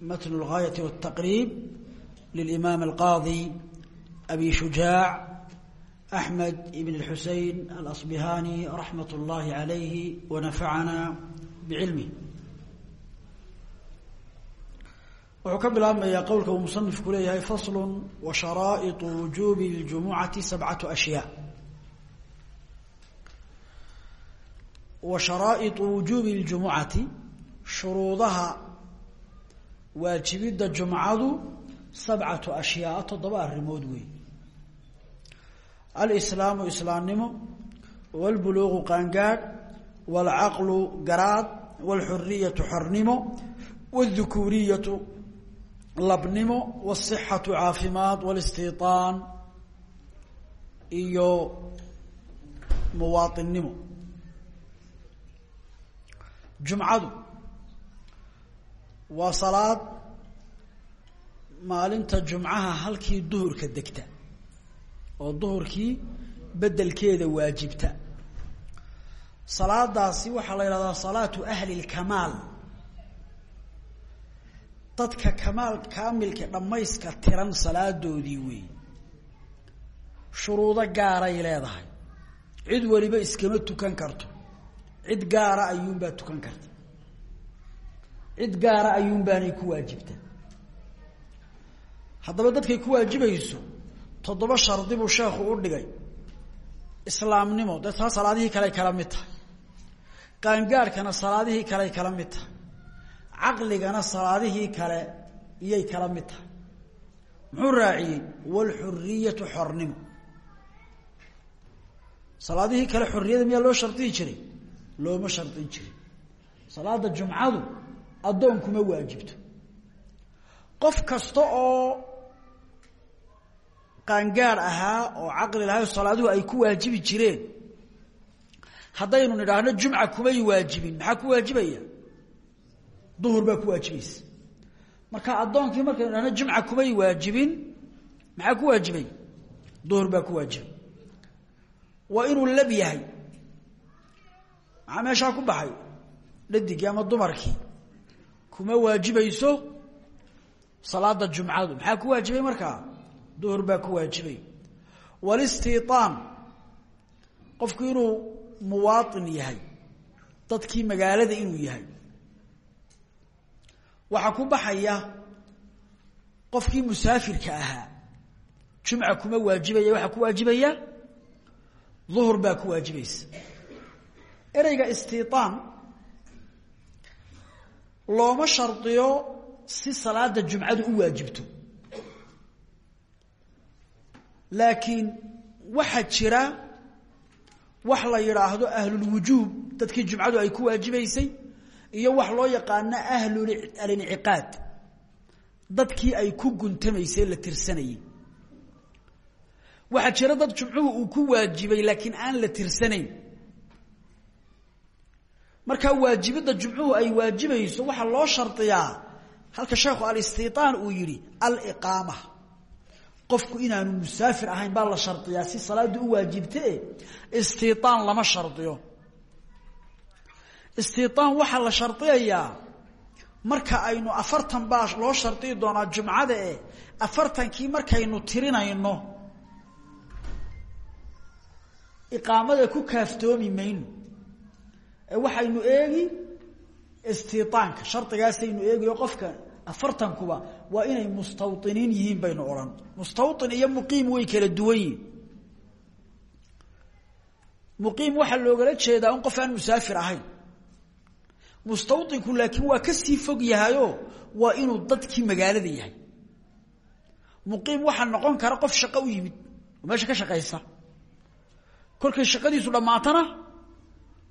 متن الغاية والتقريب للإمام القاضي أبي شجاع أحمد بن الحسين الأصبهاني رحمة الله عليه ونفعنا بعلمه wuxuu ka bilaabmayaa qowlka uu musanifku leeyahay fasl wa sharaa'iطu wujuubi اljumucati sabcatu ashyaa wa sharaa'iطu wujuubi اljumucati shuruudaha waajibidda jumcadu sabcatu ashyaa toddoba arrimood wey alislaamu islaamnimo wاlbuluuqu qaangaadh wاlcaqlu garaad wاlxuriyatu xornimo wاldukuuriyatu labnimo wاsixatu caafimaad wاlistiiطaan iyo muwaaطinnimo jumcadu waa salaad maalinta jumcaha halkii duhurka degta oo duhurkii bedelkeeda waajibta. Salaadaasi waxaa la yidhahdaa salaatu ahli اlkamaal dadka kamaal kaamilka dhammayska tiran salaadoodii wey shuruudo gaaray leedahay. Cid waliba iskama tukan karto. Cid gaara ayuunbaa tukan karta cid gaara ayuunbaanay ku waajibta. Haddaba dadkay ku waajibayso toddoba shardi buu sheekhu u dhigay. Islaamnimo dee taa salaadihii kaley kala mid tahay. Qaangaadhkana salaadihii kaley kala mid tahay. Caqligana salaadihii kale iyay kala mid tahay. Muxuu raaciyey? Wlxuriyatu xornimo. Salaadihii kale xorriyada miyaa loo shardiyi jiray? Looma shardin jirin. Salaada jumcadu addoon kuma waajibto. Qof kasta oo qaangaar ahaa oo caqli lahay salaaduhu ay ku waajibi jireen haddaynu nidhaahno jumca kumay waajibin maxaa ku waajibaya? Duhur baa ku waajibaysa. Marka addoonkii markaynu idhahno jumca kumay waajibin maxaa ku waajibay? Duhur baa ku waajibay. Waa inuu lab yahay. Maxaa meeshaa ku baxay? Dhadigii ama dumarkii kuma waajibayso salaada jumcadu. Maxaa ku waajibay markaa duhur baa ku waajibay. Walistiiaan qofku inuu muwaain yahay dadkii magaalada inuu yahay waxaa ku baxaya qofkii musaafirka ahaa. Jumca kuma waajibaya waxaa ku waajibaya? Duhur baa ku waajibaysa ereyga istiiaan looma shardiyo si salaada jumcadu u waajibto. Laakiin waxaa jira wax la yidhaahdo ahlulwujuub dadkii jumcadu ay ku waajibaysay iyo wax loo yaqaano ahlalinciqaad dadkii ay ku guntamaysay la tirsanayey waxaa jira dad jumcuhu uu ku waajibay laakiin aan la tirsanayn markaa waajibada jumcuhu ay waajibayso waxaa loo shardiyaa halka sheekhu alistiiaan uu yihi aliqaama. Qofku inaanu musaafir ahayn baa la shardiyaa si salaaddu u waajibtee istiiaan lama shardiyo istiiaan waxaa la shardiyayaa marka aynu afartan baa loo shardiyi doonaa jumcada e afartankii markaynu tirinayno iqaamada ku kaaftoomi mayno waxaynu eegi istiiطaanka shardigaasaynu eegiyo qofka afartankuba waa inay mustawiniin yihiin baynu odhan. Mustawin iyo muqiim way kala duwan yihiin muqiim waxaa loogala jeedaa in qof aan musaafir ahayn. Mustawinku laakiin waa ka sii fog yahayo waa inuu dadkii magaalada yahay. Muqiim waxaa noqon kara qof shaqo u yimid oo meesha ka shaqaysa. Kolkay shaqadiisu dhammaatana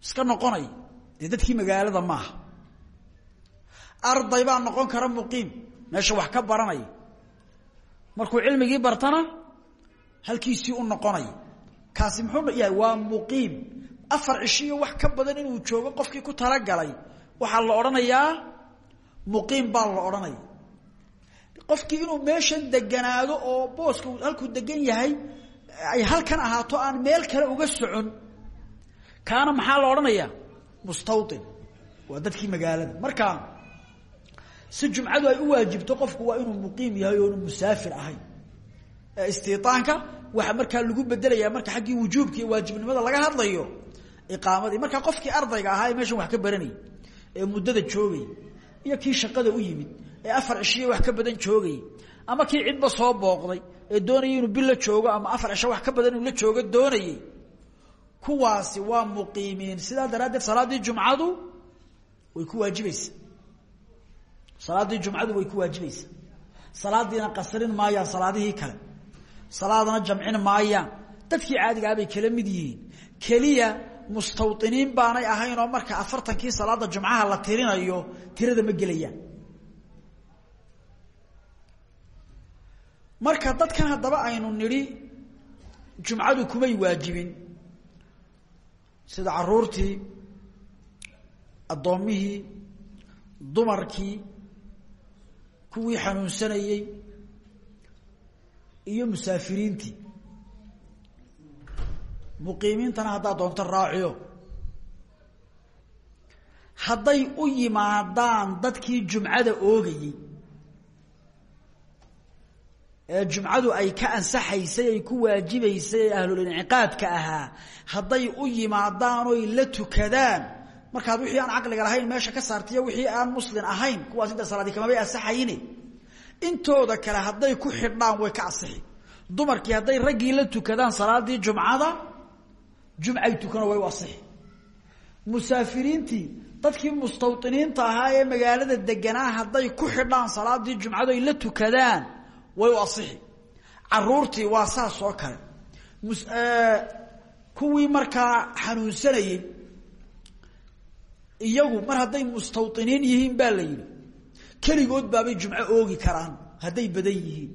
iska noqonay. Dee dadkii magaalada maaha. Arday baa noqon kara muqiim. Meesha wax ka baranaya markuu cilmigii bartana halkiisii u noqonaya kaasi muxuu yahay waa muqiim. Afar cishiyo wax ka badan inuu joogo qofkii ku talagalay. Waxaa la odhanayaa muqiim baa la odhanaya qofkii inuu meeshan deganaado oo booska halkuu degan yahay ay halkan ahaato aan meel kale uga socon kaana maxaa la odhanayaa? Mustawin waa dadkii magaalada. Marka si jumcadu ay u waajibto qofku waa inuu muqiim yahay oonu musaafir ahayn istiaanka waxaa markaa lagu bedelaya marka xaggii wujuubka waajibnimada laga hadlayo iqaamadii. Markaa qofkii ardayga ahaa ee meeshan wax ka baranayay ee muddada joogay iyo kii shaqada u yimid ee afar cishiyo wax ka badan joogay ama kii cidba soo booqday ee doonayay inuu bil la joogo ama afar cisho wax ka badan inuu la joogo doonayey kuwaasi waa muqiimiin. Sidaa daraaddeed salaaddii jumcadu way ku waajibaysa. Salaaddii jumcadu way ku waajibaysaa salaadiina qasrin maayaan salaadihii kale. Salaadana jamcin maayaan. Dadkii caadigaa bay kala mid yihiin. Keliya mustawiniin baanay ahayn oo marka afartankii salaada jumcaha la tirinayo tirada ma gelayaan. Marka dadkan haddaba aynu nidhi jumcadu kumay waajibin sida caruurtii addoommihii dumarkii kuwii xanuunsanayey iyo musaafiriintii. Muqiimiintana haddaad doonto raaciyo. Hadday u yimaadaan dadkii jumcada oogayey ee jumcadu ay ka ansaxaysay ay ku waajibaysay ee ahlulinciqaadka ahaa hadday u yimaadaan oy la tukadaan. Markaad wixii aan caqliga lahayn meesha ka saartiyo wixii aan muslin ahayn kuwaas inta salaadi kamabay ansaxayne intooda kale hadday ku xidhaan way ka asixi dumarkii hadday raggii la tukadaan salaadii jumcada jumcay tukano way u musaafiriintii dadkii mustawiniinta ahaa ee magaalada deganaa hadday ku xidhaan salaadii jumcadu ay la tukadaan way u asixi caruurtii waa saas oo kale. Kuwii markaa xanuunsanayey iyagu mar hadday mustawiniin yihiin baa la yidhi. Keligood baabay jumco oogi karaan hadday badan yihiin.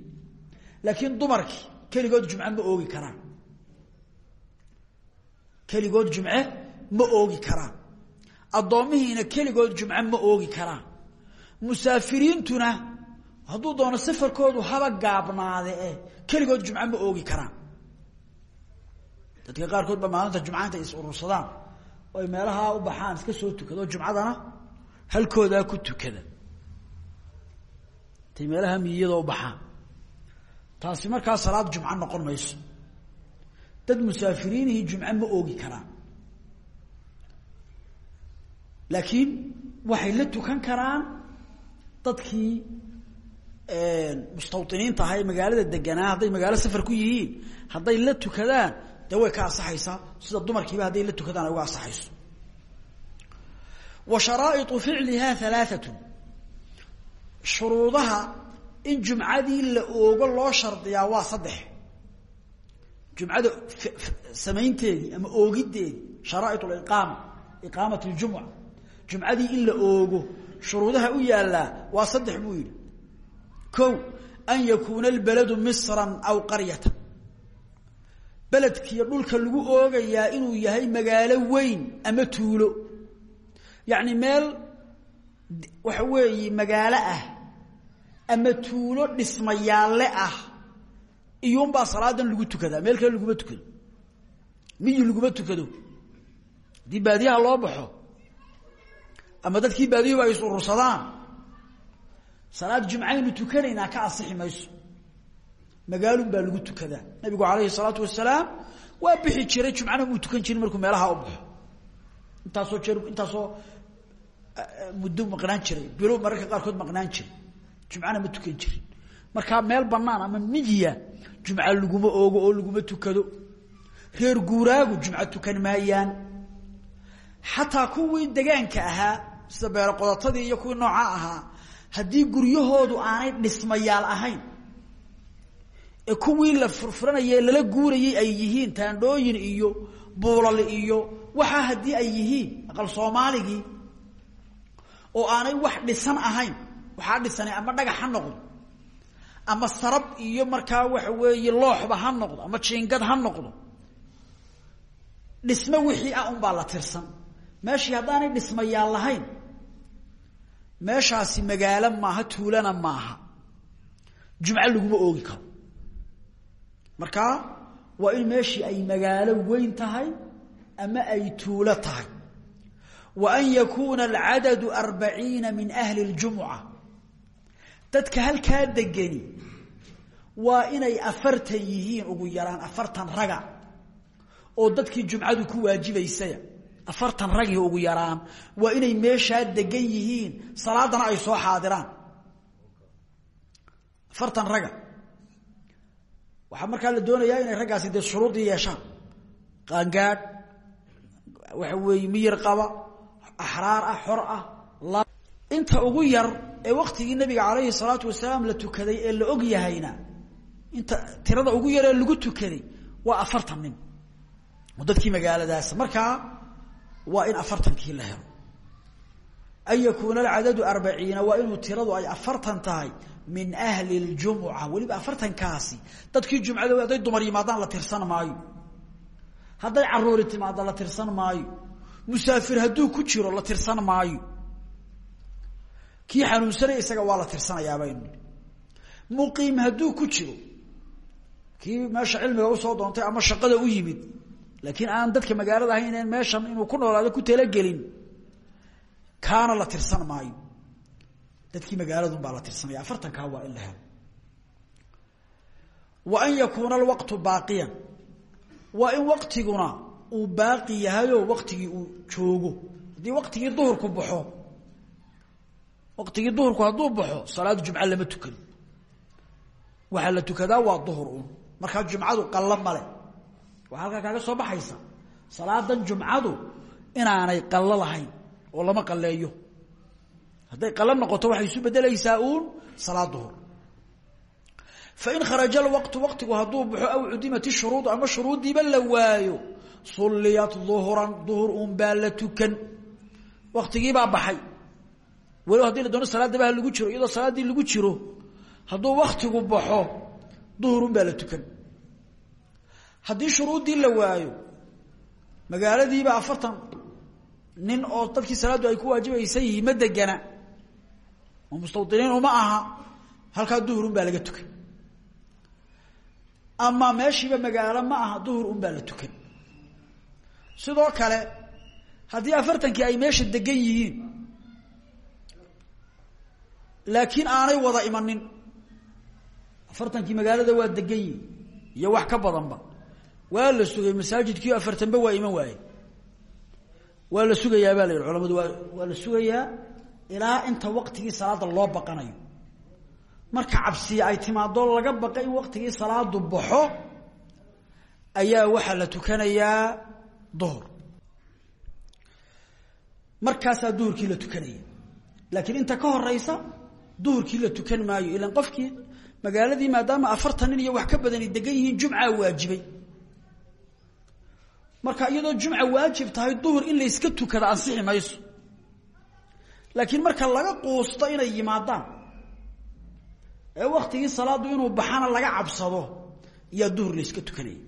Laakiin dumarkii keligood jumce ma oogi karaan. Keligood jumce ma oogi karaan. Addoommihiina keligood jumce ma oogi karaan. Musaafiriintuna hadduu doono safarkoodu haba gaabnaade e keligood jumce ma oogi karaan. Dadka qaarkood ba maalinta jumca intay is urursadaan. Oy meelahaa u baxaan iska soo tukado jumcadana halkoodaa ku tukada. Intay meelaha miyiyada u baxaan. Taasi markaa salaad jumco noqon mayso. Dad musaafiriinihii jumce ma oogi karaan. Laakiin waxay la tukan karaan dadkii mustawiniinta aha ee magaalada deganaa hadday magaalo safar ku yihiin hadday la tukadaan dee ka ansaxaysaa sida dumarkiiba hadday la tukadaan ay uga ansaxayso. Wa sharaa'iu ficliha halaaatun shuruudaha in jumcadii la oogo loo shardiyaa waa saddex. Jumcada samaynteedii ama oogideedii sharaai iqaama iqaamat ljumca jumcadii in la oogo shuruudaha u yaallaa waa saddex buu yidhi ko an yakuuna اlbaladu misra aw qaryata beledkiiyo dhulka lagu oogayaa inuu yahay magaalo weyn ama tuulo. Yacni meel waxa weeye magaalo ah ama tuulo dhismayaalle ah iyuunbaa salaadan lagu tukadaa meel kale laguma tukado. Miyi laguma tukado? Haddii baadiyaha loo baxo ama dadkii baadiyuhu ay is urursadaan salaad jumcaynu tukanaynaa ka asixi mayso. Magaalun baa lagu tukadaa. Nabigu alayhi salaatu wasalaam waa bixi jiray jumcana muu tukan jirin markuu meelaha u baxo. Intaasoo jeer intaasoo muddo maqnaan jiray. Bilo mararka qaarkood maqnaan jiray. Jumcana ma tukan jirin. Markaa meel banaan ama miyiya jumca laguma oogo oo laguma tukado. Reer guuraagu jumco tukan maayaan. Xataa kuwii degaanka ahaa sida beero qodatadii iyo kuwii nooca ahaa haddii guryahoodu aanay dhismayaal ahayn ee kuwii la furfuranayay lala guurayay ay yihiin taandhooyin iyo buulal iyo waxaa haddii ay yihiin aqal soomaaligii oo aanay wax dhisan ahayn waxaa dhisana ama dhagax ha noqdo ama sarab iyo markaa waxa weeye looxba ha noqdo ama jiingad ha noqdo dhisme wixii ah unbaa la tirsan. Meeshii haddaanay dhismayaal lahayn meeshaasi magaalo maaha tuulana maaha. Jumco laguma oogi karo. Marka waa in meeshii ay magaalo weyn tahay ama ay tuulo tahay. Wa an yakuuna alcadadu arbaciina min ahli اljumuca dadka halkaa degani waa inay afartan yihiin ugu yaraan afartan raga oo dadkii jumcadu ku waajibaysaya afartan ragii ugu yaraan. Waa inay meeshaa degan yihiin. Salaadana ay soo xaadiraan. Afartan raga waxaa markaa la doonayaa inay raggaasi dee shuruudii yeeshaan. Qaangaadh waxa weeye miyir qaba axraar ah xor ah inta ugu yar ee waktigii nabiga calayhi salaatu wasalaam la tukaday ee la og yahayna inta tirada ugu yaree lagu tukaday waa afartan nin. Oo dadkii magaaladaas. Markaa waa in afartankii la helo. An yakuuna alcadadu arbaciina waa inuu tiradu ay afartan tahay min ahli اljumuca weliba afartankaasi dadkii jumcada hadday dumar yimaadaan la tirsan maayo. Hadday caruuri timaado la tirsan maayo. Musaafir hadduu ku jiro la tirsan maayo. Kii xanuunsanay isaga waa la tirsanayaabanu muqiim hadduu ku jiro kii meesha cilmiga u soo doontay ama shaqada u yimid laakiin aan dadka magaalada ahayn meeshan inuu ku noolaado ku talagelin kaana la tirsan maayo. Dadkii magaaladun baa la tirsanaya afartankaa waa in la wa an yakuuna alwaqtu baaqiyan. Waa in waktiguna uu baaqi yahayoo waktigii uu joogo. Haddii waktigii duhurku baxo waktigii duhurku hadduu baxo salaadu jumca lama tukano waxaa la tukadaa waa duhur un jumcadu qallo male waxaa halkaa kaaga soo baxaysa. Salaadan jumcadu inaanay qallo lahayn oo lama qalleeyo. Hadday qalo noqoto waxay isu bedelaysaa uun salaad duhur. Fain kharaja alwaqtu waqtigu hadduu baxo aw cudimat ishuruudu ama shuruuddiiba la waayo sulliyat duhran duhur un baa la tukan. Waktigiibaa baxay. Walow haddii la doono salaadaba ha lagu jiro iyadoo salaaddii lagu jiro hadduu waktigu baxo baa haddii shuruuddii la waayo magaaladiiba afartan nin oo dadkii salaaddu ay ku waajibaysan yihiin ma degana oo mustawdiniin uma aha halkaa duhur un baa laga tukan ama meeshiiba magaalo ma aha duhur un baa la tukan sidoo kale haddii afartankii ay meesha degan yihiin laakiin aanay wada imanin afartankii magaalada waa degan yihiin iyo wax ka badanba waa la sugay masaajidkii afartanba waa iman waaye waa la sugayaa baa la yidhi culamadu waa la sugayaa ilaa inta waktigii salaada loo baqanayo. Marka cabsiya ay timaado laga baqa in waktigii salaadu baxo ayaa waxaa la tukanayaa duhur. Markaasaa duhurkii la tukanaya laakiin inta ka horeysa duhurkii la tukan maayo. Ilan qofkii magaaladii maadaama afartan nin iyo wax ka badani degan yihiin jumcaa waajibay marka iyadoo jumca waajib tahay duhur in layska tukada ansixi mayso. Laakiin marka laga quusto inay yimaadaan ee waktigii salaadu inuu baxana laga cabsado iyaa duhur layska tukanaya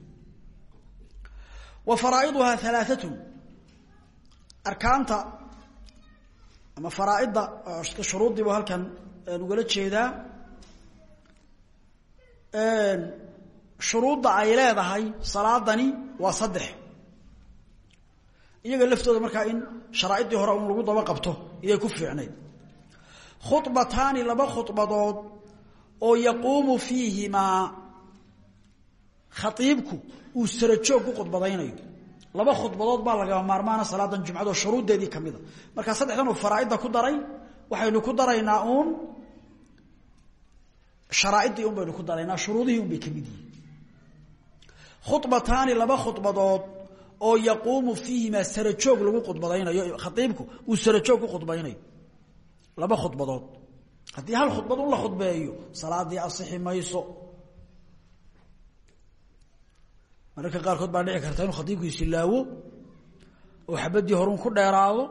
wa faraa'iduhaa alaaatun arkaanta ama faraaidda shuruuddiibu halkan ugala jeedaa shuruudda ay leedahay salaadani waa saddex iyaga laftooda markaa in sharaa'iddii hore un lagu daba qabto iyay ku fiicnayd. Khubataani laba khudbadood oo yaquumu fiihimaa khaiibku uu sarajoog ku khudbadaynayo. Laba khudbadood baa lagaba maarmaana salaadan jumcado shuruuddeedii kamida markaa saddexdan uu faraaidda ku daray waxaynu ku daraynaa uun sharaa'iddii un baynu ku daraynaa shuruudihii un bay ka mid yihiin. Laba khudbadood oo yaquumu fiihimaa sarajoog lagu khudbadaynayo khaiibku uu sarajoog ku khudbaynayo laba khudbadood. Haddii hal khudbad un la khudbeeyo salaadii asixi mayso. Mararka qaarkood baa dhici karta inuu khaiibku isilaawo oo xabadii horun ku dheeraado.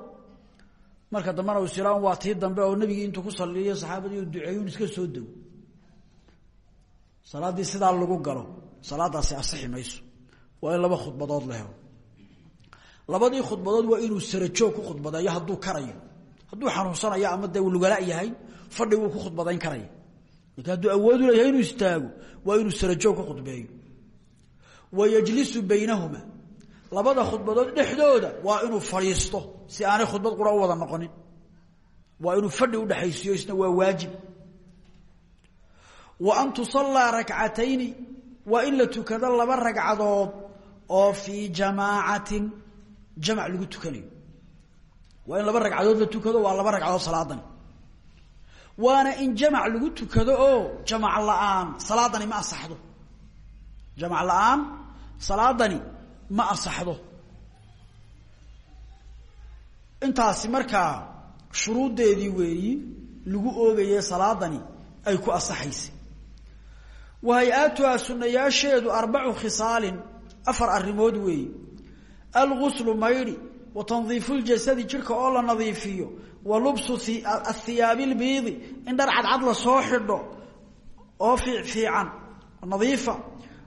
Marka dambena islaam waa tii dambe oo nebigii intuu ku saliyo saxaabadii u duceeyun iska soo dego salaaddii sidaa lagu galo salaadaasi asixi mayso. Waa in laba khudbadood la helo labadii khudbadood waa inuu sarajoog ku khudbadeeyo hadduu karayo. Hadduu xanuunsanayo ama dee uu lugala yahay fadhi ku khudbadayn karaya laakiin hadduu awoodu leeyahay inuu istaago waa inuu sarajoog ku khudbeeyo. Wa baynahuma. Labada khudbadood dhexdooda waa inuu fadhiisto si aanay khudbad qura u wada noqonin. Waa inuu fadhi udhexaysiiyo isna waa waajib. Wa an tusallaa rakcatayni waa in la tukado laba ragcadood oo fii jamaacatin jamac lagu tukanayo. Waa in laba ragcadood la tukado waa laba ragcadood salaadani waana in jamac lagu tukado oo jamac la'aan salaadani ma asaxdo jamac la'aan salaadani ma asaxdo intaasi markaa shuruuddeedii weeyi lagu oogaye salaadani ay ku asaxaysay wa hay'aatuhaa sunayaasheedu arbacu khisaalin afar arrimood weeyi alguslu maydhi wa tandiifu ljasadi jidhka oo la nadiifiyo wa lubsu athiyaabi lbiidi in dhar cadcad la soo xidho oo fiican nadiifa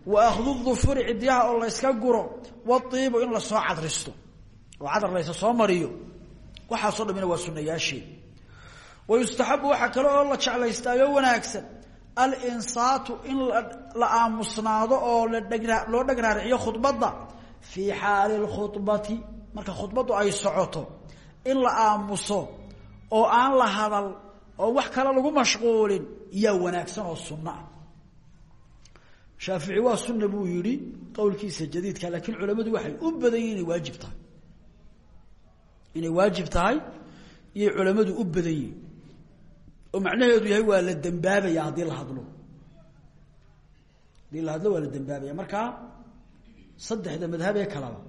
wa akhdu dufuri cidyaha oo la yska guro waiibu in la soo cadristo. Oo cadar laysa soo mariyo. Waxaasoo dhamina waa sunayaasheed wa yustaxabu waxaa kale oo la jeclaystaayo wanaagsan alinsaatu in la aamusnaado oo loo dheg raariciyo fii xaali lkhudbati marka khudbaddu ay socoto in la aamuso oo aan la hadal oo wax kale lagu mashquulin yaa wanaagsan oo sunno ah. Shaafici waa sunna buu yidhi qowlkiisa jadiidka laakiin culamadu waxay u badan yihiin inay waajib tahay. Inay waajib tahay iyay culamadu u badan oo macnaheedu yahay waa la dembaabaya haddii la hadlo. Haddii la hadlo waa la dembaabaya markaa saddexda madhabee kaleba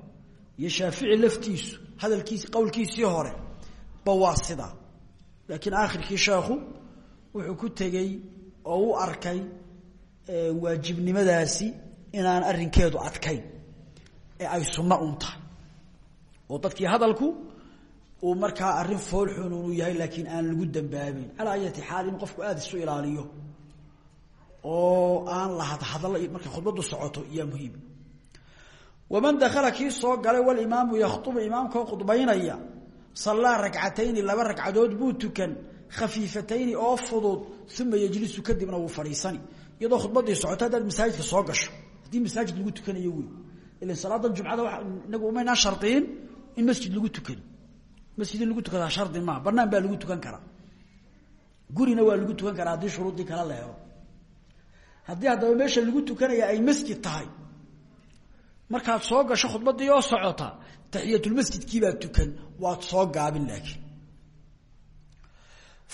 iyo shaafici laftiisu hadalkiisi qowlkiisii hore ba waa sidaa laakiin aakhirkii sheekhu wuxuu ku tegey oo u arkay waajibnimadaasi inaan arrinkeedu adkayn ee ay sunno un tahay. Oo dadkii hadalku uu markaa arrin foolxun unu yahay laakiin aan lagu dambaabeyn calaa ayati xaal in qofku aada isu ilaaliyo oo aan la hadhadal markay khudbaddu socoto iyaa muhiim waman dakala kii soo galay walimaamu yakhtubu imaamkoo khudbaynaya sallaa ragcatayni laba ragcadood buu tukan khafiifatayni oo fudud uma yejlisu kadibna wuu fadhiisani. Iyadoo khudbaddii socoto haddaad masaajidka soo gasho haddii masaajid lagu tukanayo wey ilan salaadan jumcada waa inagu umaynaa shardiyin in masjid lagu tukano masjid in lagu tukadaa shardi maa banaan baa lagu tukan karaa. Gurina waa lagu tukan karaa haddii shuruuddii kale la helo haddii haddaba meesha lagu tukanaya ay masjid tahay markaad soo gasho khudbadii oo socota taxiyatulmasjidkiibaa tukan waad soo gaabin laakiin.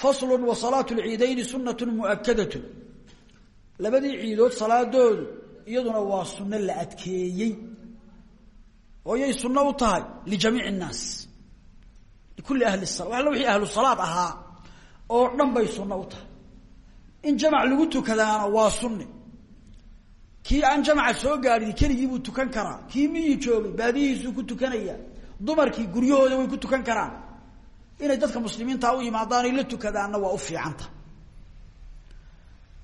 Faslu wa salaatu lciidayni sunatu muakadatu labadii ciidood salaadoodu iyaduna waa sunno la adkeeyey. Oo yay sunno u tahay lijamiic nnaas. Likulli ahli sala waxla wixii ahlu salaad ahaa oo dhan bay u tahay. In jamac lagu tukadaana waa sunni kii aan jamaca soo gaadhin keligii buu tukan karaa. Kii miyii joogay? Baadihiisuu ku tukanaya. Dumarkii guryahooda way ku tukan karaan. Inay dadka muslimiinta u yimaadaanay la tukadaanna waa u fiicanta.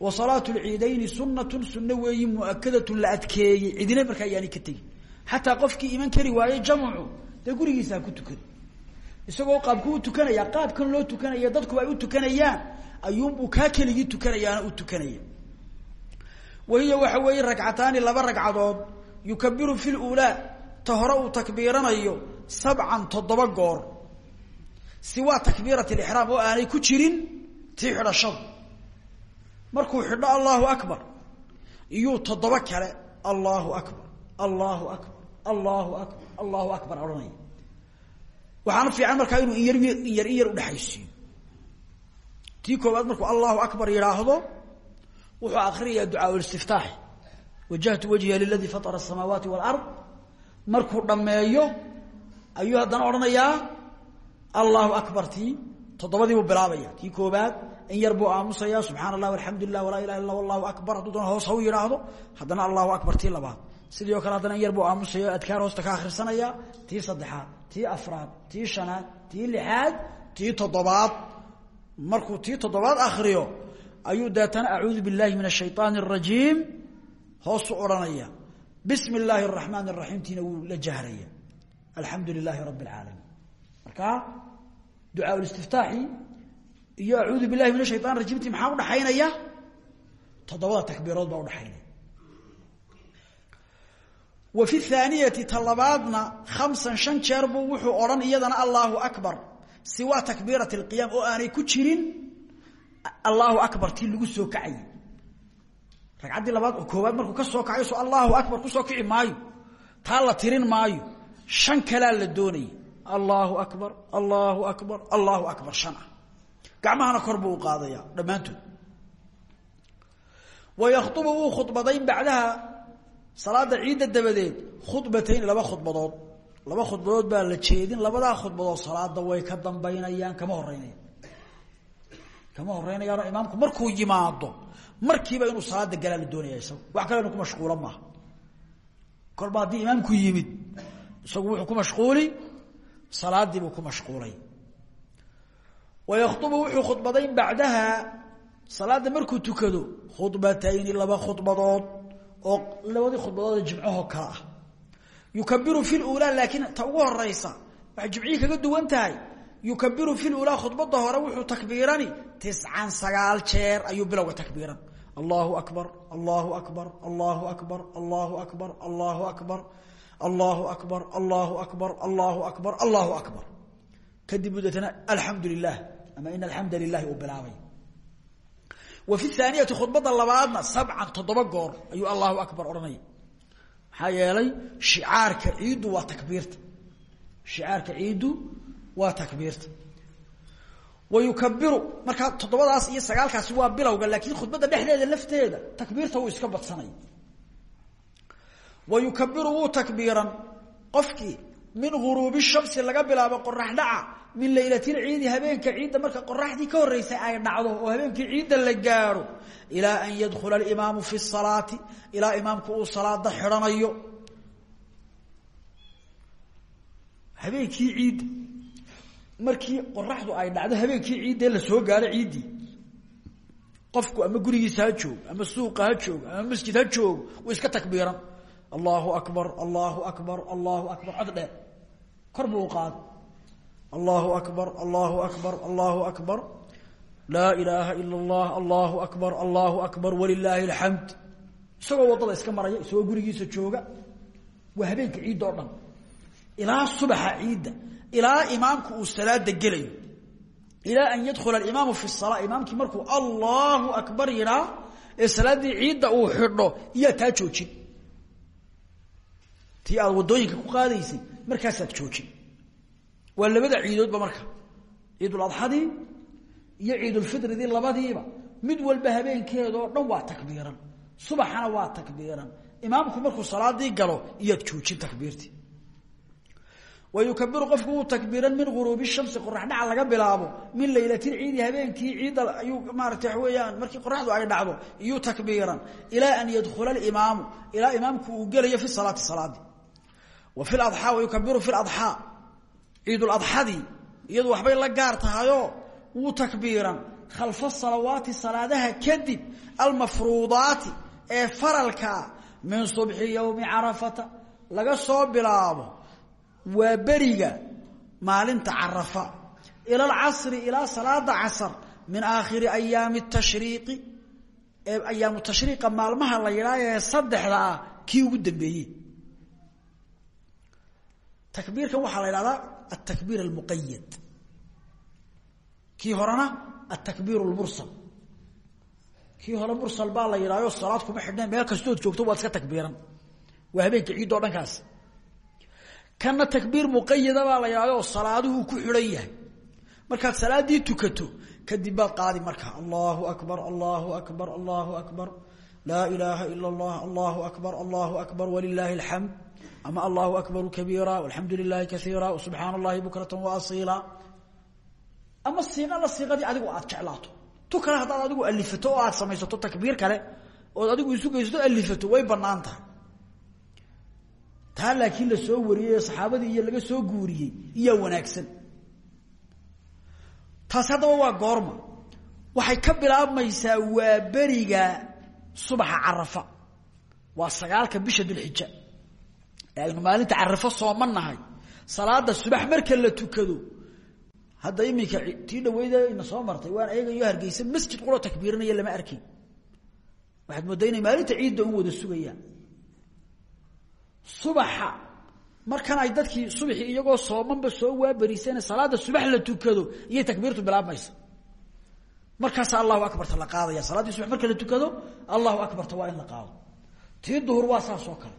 Wa salaatu lciidayni sunatun sunno weeyi muakadatun la adkeeyey. Cidina markaa ayaanay ka tegin xataa iman kari waaye jamcu dee gurigiisaa ku tukada isagoo qaabku u tukanaya qaabkan loo tukanaya dadkuba ay u tukanayaan ayuunbuu kaa keligii tukanayaana u tukanaya wahiya waxa weeye ragcataani laba ragcadood yukabiru fi lulaa ta hore uu takbiiranayo sabcan toddoba goor. Siwaa takbiirat lixraam oo aanay ku jirin tii xidhashadu. Markuu xidho allahu akbar iyuu toddoba kale allahu akbar allahu akbar allahu akbar allahu akbar odhanaya. Waxaana fiican markaa inuu inyar inyar in yar udhexaysiiyo tii koowaad markuu allahu akbar yidhaahdo wuxuu akrinayaa ducaa istiftaax wajahtu wajhiya liladii fatara asamaawaati walard. Markuu dhammeeyo ayuu haddana odhanayaa allahu akbar tii toddobadii buu bilaabaya tii koobaad in yar buu aamusaya subxaana allah alxamdu lilah walaa ilaha illa allahu akbar. Hadduu doona hoos ha u yidhaahdo haddana allahu akbar tii labaad. Sidii o kale haddana in yar buu aamusaya adkaar hoosta ka akhrisanaya tii saddexaad tii afraad tii shanaad tii lixaad tii toddobaad. Markuu tii toddobaad akriyo ayuu deetana acuudu biاllahi min الshayطaan الrajiim hoosu odhanaya bismi اllaahi الraxmaan الraxiimtiina wuu la jahraya alxamdu lilaahi rabi اlcaalamiin marka ducaa istiftaaxi iyo acuudu billahi min ashayطan rajimti maxaa udhaxaynaya toddobada takbiirood baa udhaxaynaya wa fi thaaniyati talabaadna khamsan shan jeer buu wuxuu odhan iyadana allahu akbar siwaa takbiirat اlqiyaam oo aanay ku jirin allahu akbar tii lagu soo kacayay ragcaddii labaad oo koowaad markuu ka soo kacayo so allahu akbar ku soo kici maayo. Taa tirin maayo. Shan kalaa la doonaya allahu akbar allahu akbar allahu akbar shan ah gacmahana kor buu qaadaya dhammaantood. Wayakhubu wuu khudbadayn bacdaha salaada ciidda dabadeed khudbatayn laba khudbadood. Laba khudbadood baa la jeedin labadaa khudbadood salaada way ka dambaynayaan kama horeynayaan kama horeynayaanoo imaamku markuu yimaado markiiba inuu salaada galaa la doonaya isaga wax kale inu ku mashquulo maaha korba haddii imaamku yimid isagu wuxuu ku mashquuli salaadii buu ku mashquulay. Wayakhdubu wuxuu khudbadayn bacdaha salaada markuu tukado khudbatayni laba khudbadood oo labadii khudbadood jimcahoo kale ah. Yukabiru fi lulaa laakiin ta ugu horeysa waxay kaga duwan tahay yukabiru fi lulaa khudbada hore wuxuu takbiirani tiscan sagaal jeer ayuu bilowga takbiiran. Allahu akbar allahu akbar allahu akbar allahu akbar allahu akbar allahu akbar allahu akbar allahu akbar allahu akbar. Kadib deetana ama in alxamda lilahi wa fi aaniyati khudbada labaadna sabcan toddoba goor ayuu allahu akbar odhanaya maxaa yeelay shicaarka ciiddu takbiirta. Shicaarka ciiddu waa takbiirta. Wa yukabiru markaa toddobadaas iyo sagaalkaasi waa bilowga laakiin khudbadda dhexdeeda lafteeda takbiirta wuu iska badsanaya wa takbiiran. Qofkii min guruubi shamsi laga bilaabo qorax dhaca min laylatilciidi habeenka ciidda marka qoraxdii ka horreysay ay dhacdo oo habeenkii ciidda la gaaro ilaa an yadkhula alimaamu fi salaati ilaa imaamku uu salaada xidhanayo. Habeenkii ciidda markii qoraxdu ay dhacdo habeenkii ciiddae la soo gaaro ciiddii qofku ama gurigiisa ha joogo ama suuqa ha joogo ama masjid ha joogo wuu iska takbiiran. Allahu akbar allahu akbar allahu akbar cod dheer. Kor buu u qaada allahu akbar allahu akbar allahu akbar. Laa ilaaha ila allah allahu akbar allahu akbar walilaahi alxamd isagoo waddada iska maraya isagoo gurigiisa jooga. Waa habeenka ciidda o dhan. Ilaa subaxa ciidda ilaa imaamku uu salaada gelayo. Ilaa an yadkhula alimaamu fi salaa imaamkii markuu allahu akbar yidhaa ee salaaddii ciidda xidho iyaa taa joojin. Tii aad waddooyinka ku qaadaysay markaasaad joojin. Waa labada ciidoodba marka. Ciiduladxadii iyo ciidulfitridii labadiiba. Mid walba habeenkeedoo dhan waa takbiiran. Subaxana waa takbiiran. Imaamku markuu salaadii galo iyaad joojin takbiirtii wayukabiru qofku wuu takbiiran min guruubi shamsi qoraxdhaca laga bilaabo min laylatilciidi habeenkii ciidda ayuu maarata wa weyaan markii qoraxdu ay dhacdo iyuu takbiiran ilaa an yadkhula alimaamu ilaa imaamku uu gelayo fi salaati salaadii wa fi ladaa wayukabiru fi ladaa ciiduladxadii iyadu waxbay la gaar tahayoo wuu takbiiran khalfa salawaati salaadaha kadib almafruudaati ee faralkaa min subxi yowmi waa beriga maalinta carafa. Ila alcasri ilaa salaada casar min aakhiri ayaami tashriiqi ee ayaamu tashriiqa maalmaha la yidhaaha ee saddexda ah kii ugu dambeeyey. Takbiirkan waxaa la yidhahdaa altakbiir almuqayad kii horena altakbiir lmursal kii hore mursal baa la yidhahyo salaad kuma xidhneen meel kastood joogto waad iska takbiiran. Waa habeenka ciidda o dhankaas kana takbiir muqayada baa la yidhahdo salaaduhu ku xidhan yahay. Markaad salaaddii tukato kadib qaadi markaa allahu akbar allahu akbar allahu akbar laa ilaaha ila allah allahu akbar allahu akbar walilaahi alxamd ama allahu akbaru kabiira alxamdu lilaahi kaiira subxaan allahi bukratan waasiila ama siiqala siiqadii adigu aad jeclaato. Tu kale adigu alifato aad samaysato takbiir kale ood adigu isu geysato alifato way banaan taa laakiin la soo wariyey saxaabadii iyo laga soo guuriyey iyaa wanaagsan. Taasi haddaba waa goorma. Waxay ka bilaabmaysaa waa beriga subaxa carafa. Sagaalka bisha dulxija ee maalinta carafo sooman salaada subax marka la tukado hadda iminka tii dhaweyda ina soo martay waan ayaga iyo hargeysa masjid quro takbiirinaya lama arkin. Waxaad moodaa maalinta ciidda u wada sugayaan subaxa. Markan ay dadkii subaxii iyagoo soomanba soo waaberiiseen salaada subax la tukado iyay takbiirtu bilaabmaysa. Markaasa allahu abarta la qaadaya. Salaaddii subax marka la tukado allahu abarta waa in la qaado. Tii duhur waa saas oo kale.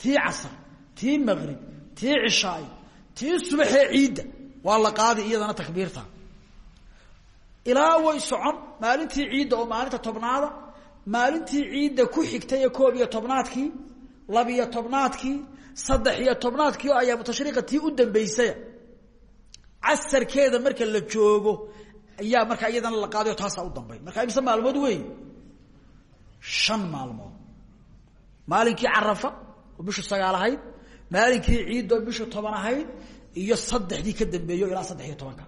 Tii casar tii maqrib tii cishaay tii subaxee ciidda waa la qaadi iyadana takbiirta. Ilaa way socon maalintii ciidda oo maalinta tobnaada maalintii ciidda ku xigtay koob iyo tobnaadkii labiyo tobnaadkii saddex iyo tobnaadkii oo ayaamu tashriiqa u dambeysaya casarkeeda marka la joogo ayaa markaa iyadana la qaadayo taasaa u dambay markaa imise maalmood wey shan maalmood. Maalinkii carafa oo bishu sagaal ahayd maalinkii ciidda oo bishu toban ahayd iyo saddexdii ka dambeeyo ilaa saddex iyo tobanka.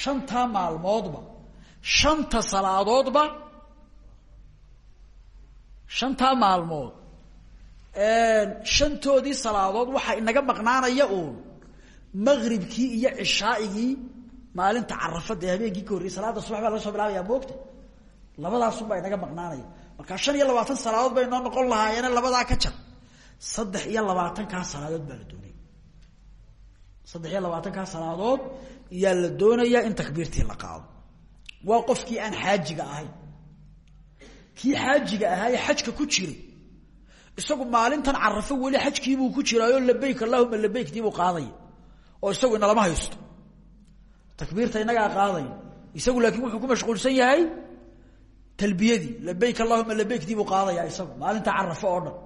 Shantaa maalmoodba shanta salaadoodba shantaa maalmood shantoodii salaadood waxaa inaga maqnaanaya uun. Maqribkii iyo cishaaigii maalinta carafada ee habeenkii ka horreyey salaada subax baa soo bilaabaya moogta labadaasunbaa inaga maqnaanaya. Markaa shan labaatan salaadood bay noo noqon lahaayeene labadaa ka jar. Saddex iyo salaadood baa la doonaya saddex iyo salaadood yaa la doonayaa in takbiirtii la qaado. Waa aan xaajiga ahayn kii xaajiga ahaa ee ku jiray isagu maalintan carafo weli xajkiibuu ku jiraayo labayk allahuma labaykdiibuu qaadaya. Oo isagu inalama haysto. Takbiirta inagaa qaadaya. Isagu laakiin wuxuu ku mashquulsan yahay talbiyadii. Labayk allahuma labaykdiibuu qaadaya isagu maalinta carafo oo dhan.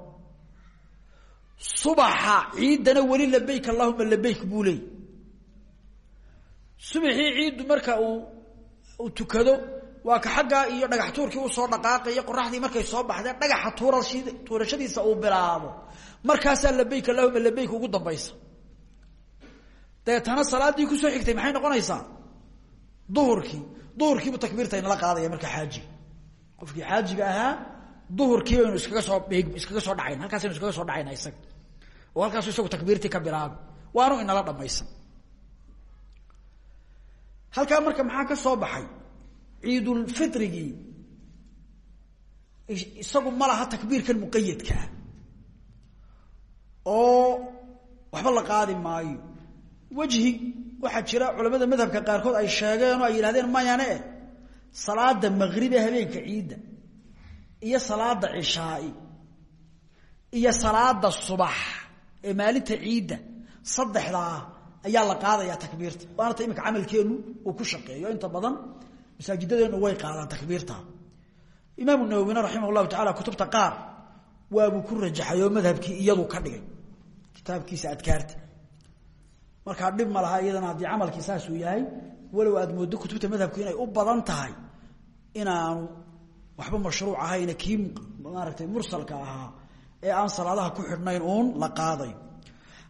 Subaxa ciiddana weli labayk allahuma labayk buu subaxii ciiddu marka uu uu tukado waa ka xaggaa iyo dhagax tuurkii u soo dhaqaaqaya qoraxdii markay soo baxdeen dhagaxa tuurashi tuurashadiisa uu bilaabo. Markaasaa labayk allahuma labayk ugu dambaysa deetana salaadii ku soo xigtay maxay noqonaysaa? Duhurkii. Duhurkiibu takbiirta inala qaadaya marka xaajiga qofkii xaajiga ahaa duhurkii baynu iskaga soo iskaga soo dhacayna. Halkaasaynu iskaga soo dhacayna isaga. Oo halkaasu isagu takbiirtii ka bilaabo waanu inala dhamaysan halkaa marka maxaa ka soo baxay ciidulfitrigii. Isagu ma laha takbiirkan muqayadkaa oo waxba la qaadi maayo. Wejhi waxaa jira culamada madhabka qaarkood ay sheegeen oo ay yidhahdeen mayane salaada maqrib ee habeenka ciidda iyo salaada cishaai iyo salaada subax ee maalinta ciidda saddexdaa ayaa la qaadayaa takbiirta. Waana ta imika camalkeenu uu ku shaqeeyo. Inta badan masaajidadeenu way qaadaan takbiirta. Imaamu nawowina raximah llahu taala kutubta qaar waabuu ku rajaxay oo iyadu ka dhigay. Kitaabkiisa adkaarta. Markaa dhib ma laha iyadana haddii camalkii saasuu yahay walow aad mooddo kutubta madhabku inay u badan tahay inaanu waxba mashruuc ahayna kii maaragtay mursalka ahaa ee aan salaadaha ku xidhnayn uun la qaadayo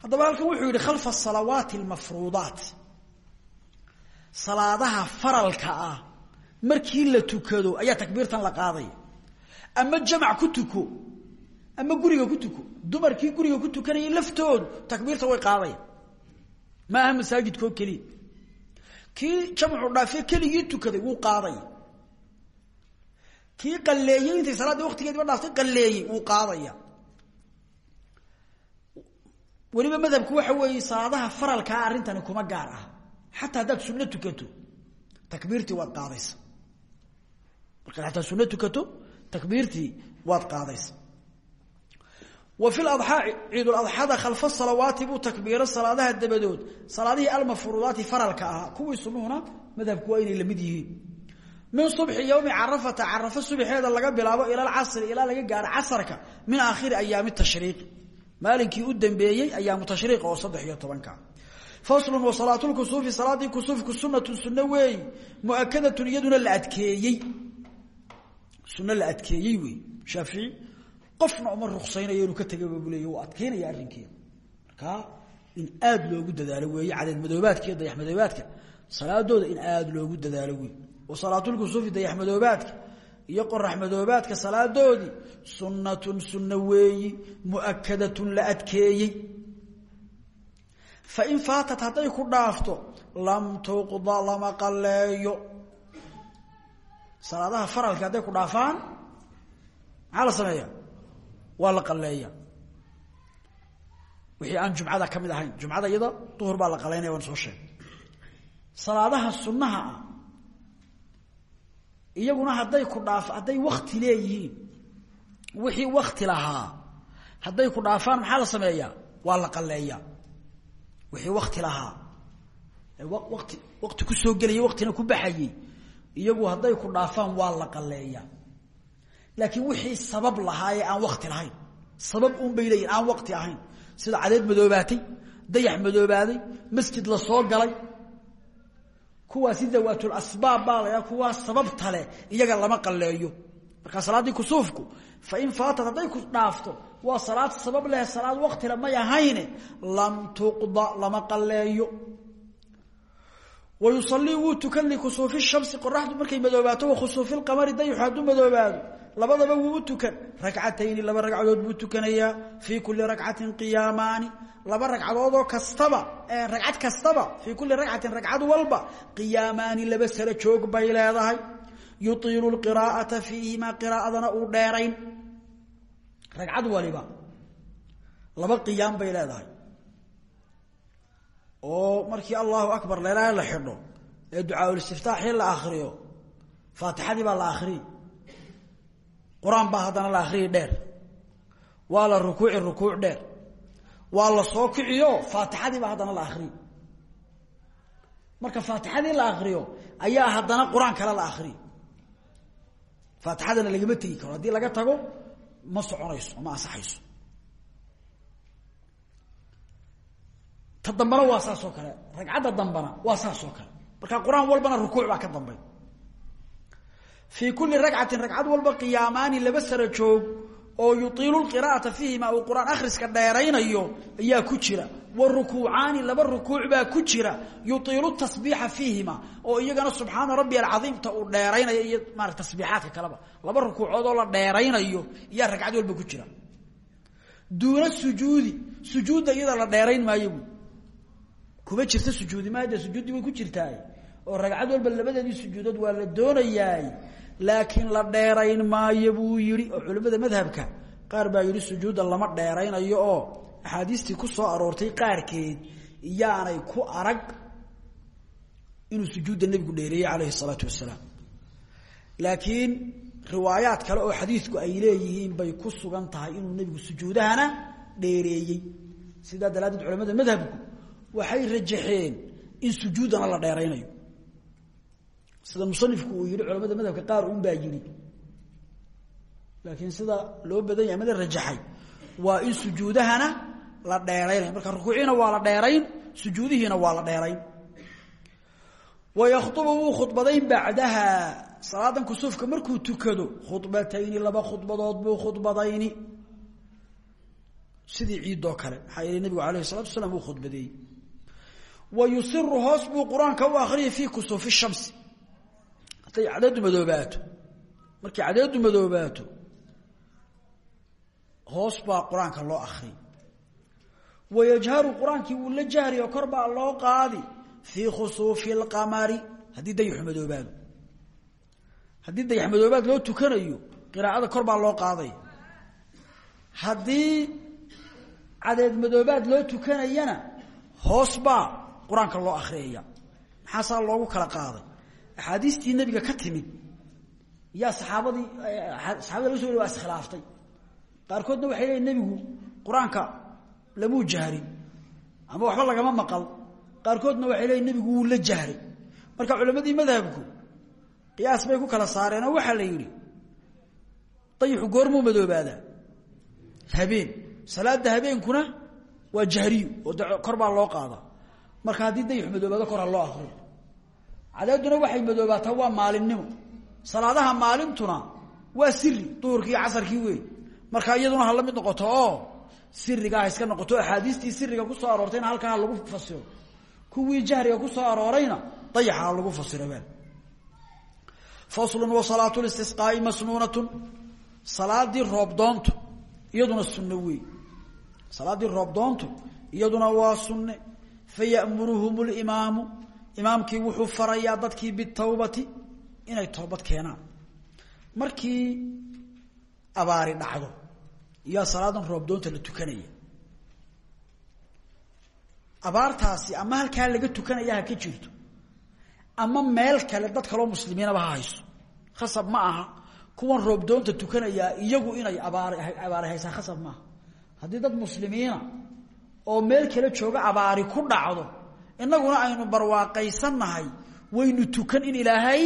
haddaba halkan wuxuu yidhi khalfa salawaati almafruudaat salaadaha faralka ah markii la tukado ayaa takbiirtan la qaadaya ama jamac ku tuko ama guriga ku tuko dumarkii guriga ku tukanayay laftoodu takbiirta way qaadaya ma aha masaajidkoo keliya kii jamcu dhaafiye keligii tukaday wuu qaadaya kii qalleeyey intay salaaddii waktigeediba dhaaftay qalleeyey wuu qaadaya weliba madhabku waxa weeye salaadaha faralkaa arrintani kuma gaar ah. Xataa haddaad sunno tukato takbiirtii waad qaadaysa markaad xataa sunno tukato takbiirtii waad qaadaysa. Wa fi ladxaa ciiduladxada khalfa salawaati buu takbiiro salaadaha dabadood. Salaadihii almafruudaati faralka ahaa kuwii sunuhuna madhabku waa inay la mid yihiin. Min subxi yowmi carafata carafo subxeeda laga bilaabo ila alcasri ilaa laga gaaro casarka min aakhiri ayaami tashriiqi maalinkii u dambeeyey ayaamu tashriiq oo saddex iyo tobanka. Faslun wa salaatulkusuufi salaadii kusuufku sunatun sunno weey muakadatun iyaduna la adkeeyey sunno la adkeeyey wey shaafici qofna uma ruksaynayo inuu ka tegaba bu leey uu adkeynaya arrinkeeda in aada loogu dadaalo weeye cadeed madoobaadka iyo dayax madoobaadka. Salaadooda in aada loogu dadaalo wey wa salaatulkusuufi dayaxmadoobaadka iyo qoraxmadoobaadka salaadoodii sunnatun sunno weeyi muakadatun la adkeeyey. Fain faatat hadday ku dhaafto lam tuqda lama qaleeyo salaadaha faralka hadday ku dhaafaan maxaa la sameeya waa la qaleeya wixii aan jumcada ka mid ahayn jumcada iyada duhur baa la qalaynaya waan soo sheegay. Salaadaha sunnaha ah iyaguna hadday ku dhaaf hadday wakti leeyihiin wixii wakti lahaa hadday ku dhaafaan maxaa la sameeyaa? Waa la qaleeyaa wixii wakti lahaa. Wati wakti ku soo gelaya waktina ku baxayey iyagu hadday ku dhaafaan waa la qaleeyaa. Laakiin wixii sabab lahaa aan wakti lahayn sabab un bay leeyihiin aan wakti ahayn. Sida cadeed madoobaatay dayax madoobaaday masjid la soo galay. Kuwaasi dawaatul asbaab baa la kuwaa sababta leh iyaga lama qaleeyo. Markaa salaaddii kusuufku fain faatat hadday ku dhaafto waa salaad sabab leh salaad waktile may ahayne lam tuqda lama qaleeyo wa yusalii wuu tukan likusuufi shamsi qoraxdu markay madoobaato wakhusuufi lqamari dayxu hadduu madoobaado labadaba wuu u tukan rakcatayni laba ragcadood buu tukanayaa fii kuli rakcatin qiyaamaani laba ragcadoodoo kastaba ragcad kastaba fii kuli ragcatin ragcad walba qiyaamaani laba sara joog bay leedahay yuiilu qiraaata fiihimaa qiraaadana uu dheerayn ragcad waliba laba qiyaam bay leedahay oo markii allahu akbar leelaa la xidho ee ducaaul-istiftaaxii la akriyo faatixadii baa la akriyi qur'aan baa haddana la akriyi dheer waa la rukuuci rukuuc dheer waa la soo kiciyo faatixadii baa haddana la akriyi marka faatixadii la akriyo ayaa haddana qur'aan kale la akriyi faatixadana lagama tegi karo haddii laga tago ma soconayso ma ansaxayso ta dambana waa saas oo kale. Ragcadda dambana waa saas oo kale. Marka qur'aan walbana rukuuc baa ka dambay fii kuli ragcatin ragcad walba qiyaamaani laba sara joog oo yuiilu qira'ata fiihima uu qur'aan akhriska dheeraynayo ayaa ku jira. Wa rukuucaani laba rukuuc baa ku jira. Yuiilu tasbiixa fiihima oo iyagana subxaana rabbi alcaiimta uu dheeraynayo iyo maara tasbiixaadka kaleba. Laba rukuucoodoo la dheeraynayo iyaa ragcad walba ku jira. Duuna sujuudi. Sujuudda iyada la dheerayn maayo kuma jirta sujuudi maada sujuuddii way ku jirtaa oo ragcad walba labadeedii sujuudood waa la doonayaay. Laakiin la dheerayn maayo buu yihi oo madhabka qaar baa yihi sujuudda lama dheeraynayo oo axaadiistii ku soo aroortay qaarkeed iyaanay ku arag inuu sujuudda nebigu dheereeyey calayhi salaatu wasalaam laakiin riwaayaad kale oo xadiidku ay leeyihiin bay ku sugan tahay inuu nebigu sujuudahana dheereeyey. Sidaa daraaddeed culamada madhabku waxay rajaxeen in sujuuddana la dheeraynayo. Sida musanifku uu yihi culamada madhabka qaar un baa laakiin sida loo badan yahay mada rajaxay waa in sujuudahana la dheeraynayo. Marka rukuuciina waa la dheerayn sujuudihiina waa la dheerayn. Wayakhdubu wuu khudbadayn bacdaha. Salaadan kusuufka markuu tukado khudbatayni laba khudbadood buu khudbadayni. Sidii ciidoo kale maxaa yeele nebigu wasalaam uu khudbadeeyey wa yusiru hoos buu qur'aanka u akriyay fii kusuufi shamsi hadday cadeedu madoobaato markay cadeedu madoobaato hoos baa qur'aanka loo akriyay wayajharu qur'aankii wuu la jahri oo kor baa loo qaadi fii khusuufi lqamari haddii dayaxu madoobaado haddii dayax madoobaad loo tukanayo qiraacada kor baa loo qaadaya haddii cadeed qur'aanka loo akriyaya maxaasaa loogu kala qaaday? Axaadiistii nebiga ka timid. Yaa saxaabadii saxabada la so waa iskhilaaftay qaarkoodna waxay leeyiin nebigu qur'aanka lamuu ama waxba lagama maqal. Qaarkoodna waxay leeyiin nebigu la jahray marka culammadii madhabku qiyaas bay ku kala saareenoo waxaa la yidhi dayixu goormuu madoobaadaa habeen. Salaada habeenkuna waa jahriyu. Oo de loo qaadaa marka haddii dayixu madoobaado kor loo akriyo cadeeduna waxay madoobaataa waa maalinimo. Salaadaha maalintuna waa siri duhurkii iyo casarkii marka iyaduna ha mid noqoto oo sirigaa iska noqoto axaadiistii siriga ku soo aroortayna halkaa ha lagu fasiro. Kuwii jahriga ku soo aroorayna dayaxa ha lagu fasiro faslu wa salaatu listisqaai masnuunatu salaadii roobdoontu iyaduna sunno wey salaadii iyaduna waa sunne fayamuruhum limaamu imaamkii wuxuu farayaa dadkii bitawbati inay toobad keenaan. Markii abaari dhacdo iyaa salaadan roobdoonta la tukanaya. Abaartaasi ama halkaa laga tukanaya ha ka jirto ama meel kale dad kaloo muslimiinaba ha hayso khasab ma aha. Kuwan roobdoonta tukanayaa iyagu inay abaar abaari haysaan khasab maaha haddii dad muslimiina oo meel kale jooga abaari ku dhacdo innaguna aynu barwaaqaysannahay waynu tukan in ilaahay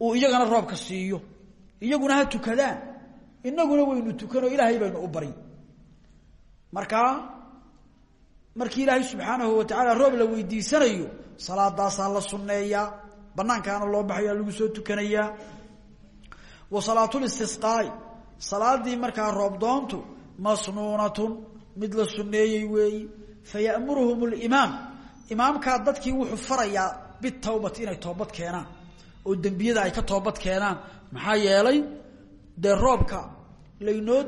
uu iyagana roobka siiyo. Iyaguna ha inaguna waynu tukanoo ilaahay baynu u bari markaa markii ilaahay subxaanahu watacaala roob la weydiisanayo salaadaasaa la sunneeyaa banaankaana loo baxayaa lagu soo tukanayaa wa salaatulistisqaai salaadii markaa roobdoontu masnuunatun mid la sunneeyey weeyi fayamuruhum limaam imaamkaa dadkii wuxuu farayaa bitawbati inay toobad keenaan oo dembiyada ay ka toobad keenaan. Maxaa yeelay dee roobka laynoo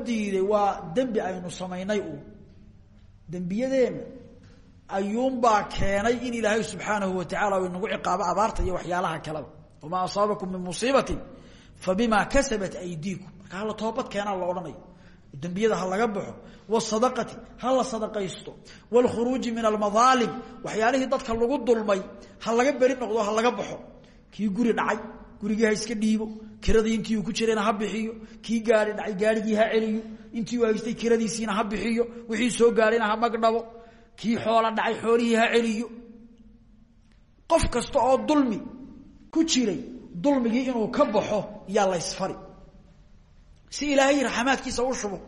waa dembi aynu samaynay uun dembiyadeenna ayuunbaa keenay in ilaahay subxaanahu watacaala inagu ciqaabo abaarta iyo waxyaalaha kaleba. Wamaa asaabakum min musiibatin fabimaa kasabat aydiikum. Marka toobad keenaa la odhanayo dembiyada ha laga baxo wsadaqati ha la sadaqaysto wlkhuruuji min almadaalim waxyaalihii dadka lagu dulmay ha laga beri noqdo ha laga baxo. Kii guri dhacay gurigii iska dhiibo kiradii intii uu ku jirayna ha bixiyo. Kii gaari dhacay gaarigii ha celiyo. Intii uu haystay kiradiisiina ha bixiyo. Wixii soo gaarayna ha magdhabo. Kii xoola dhacay xoolihii ha celiyo. Qof kasta oo dulmi ku jiray dulmigii inuu ka baxo yaa laysfari si ilaahay raxmaadkiisa u shubo.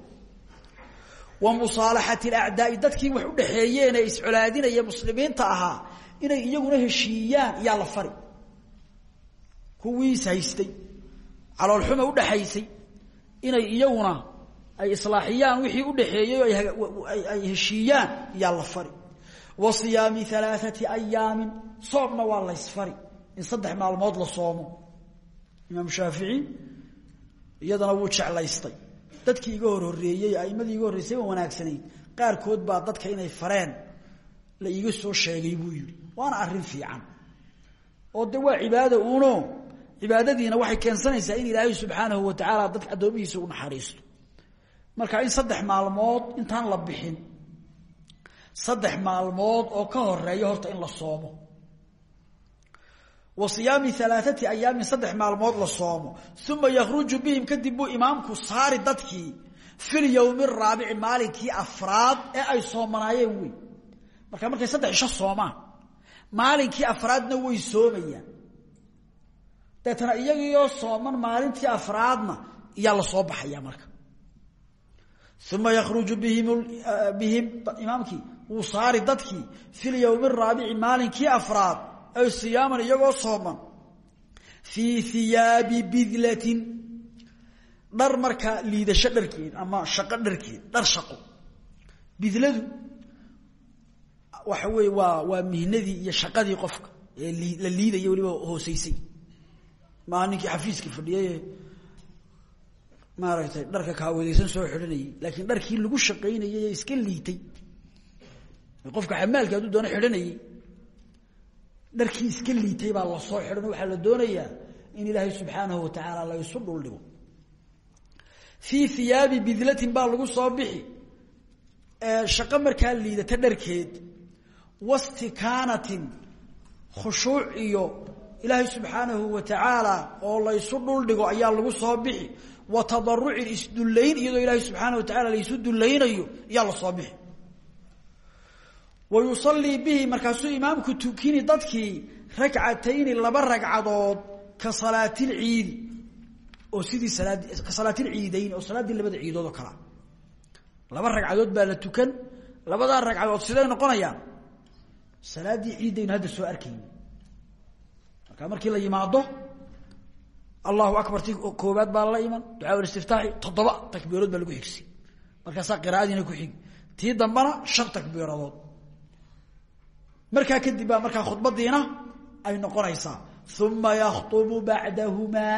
Wa musaalaxati alacdaai dadkii wax udhaxeeyeen ee iscolaadinaya muslimiinta ahaa inay iyaguna heshiiyaan yaa la fari. Kuwiis haystay caloolxuma udhaxaysay inay iyaguna ay islaaxiyaan wixii udhaxeeyey ay heshiiyaan yaa la fari. Wa siyaami alaaati ayaamin soomna waa laysfari. In saddex maalmood la soomo. Imaam shaafici iyadana wuu jeclaystay. Dadkii iga hor horeeyey aimadii iga horreysay wa wanaagsanayd qaarkood baa dadka inay fareen la iiga soo sheegay buu yihi waana arrin fiican. Oo de waa cibaada uno cibaadadiina waxay keensanaysaa in ilaahay subxaanahu watacaala dadka addoomihiisa u naxariisto. Marka in saddex maalmood intaan la bixin saddex maalmood oo ka horreeya horta in la soomo wa siyaami alaaati ayaamin saddex maalmood la soomo. Uma yakhruju bihim kadib buu imaamku saari dadkii fi lyowmi araabici maalinkii afraad ee marka markay saddex isho soomaan maalinkii afraadna way soomayaan. Deetana iyagiioo sooman maalintii afraadna iyaa la soo baxaya marka. Uma yakhruju bihim bihim imaamkii wuu saari dadkii fi lyowmi araabici afraad ay siyaaman iyagoo sooman fii hiyaabi bidlatin dhar markaa liidasho dharkeed ama shaqo dharkeed dhar shaqo bidladu waxa weeye waa waa mihnadii iyo shaqadii qofka ee la liidaya weliba hooseysay maa ninkii xafiiska fadhiyaye maaragtay dharka kaawadeysan soo xidhanayay laakiin dharkii lagu shaqaynayay ee iska liitay qofka xamaalka hadduu doono xidhanayay dharkii iska liitay baa la soo xidhan. Waxaa la doonayaa in ilaahay subxaanahu watacaala la isu dhuldhigo. Fii hiyaabi bidlatin baa lagu soo bixi. Shaqo markaa liidata dharkeed. Wastikaanatin khushuuc iyo ilaahay subxaanahu watacaala oo la ysu dhuldhigo ayaa lagu soo bixi. Wa tadarucin isdullayn iyadoo ilaahay subxaana wa tacala laysu dullaynayo ayaa la soo bixi wa yusalii bihi markaasuu imaamku tukini dadkii ragcatayni laba ragcadood ka salaatilciidi oo sidii ka salaatilciidayn oo salaaddii labada ciidood oo kalea laba ragcadood baa la tukan labadaa ragcadood siday noqonayaan. Salaaddii ciiddaynu hadda soo arkayni. Markaa markii la yimaado allahu akbar ti koobaad baa la iman ducaa istiftaaxi toddoba takbiirood baa lagu xigsi. Markaasaa qiraa'adiina ku xigi tii dambana markaa kadib baa markaa khudbadiina ay noqonaysaa. Uma yakطbu bacdahumaa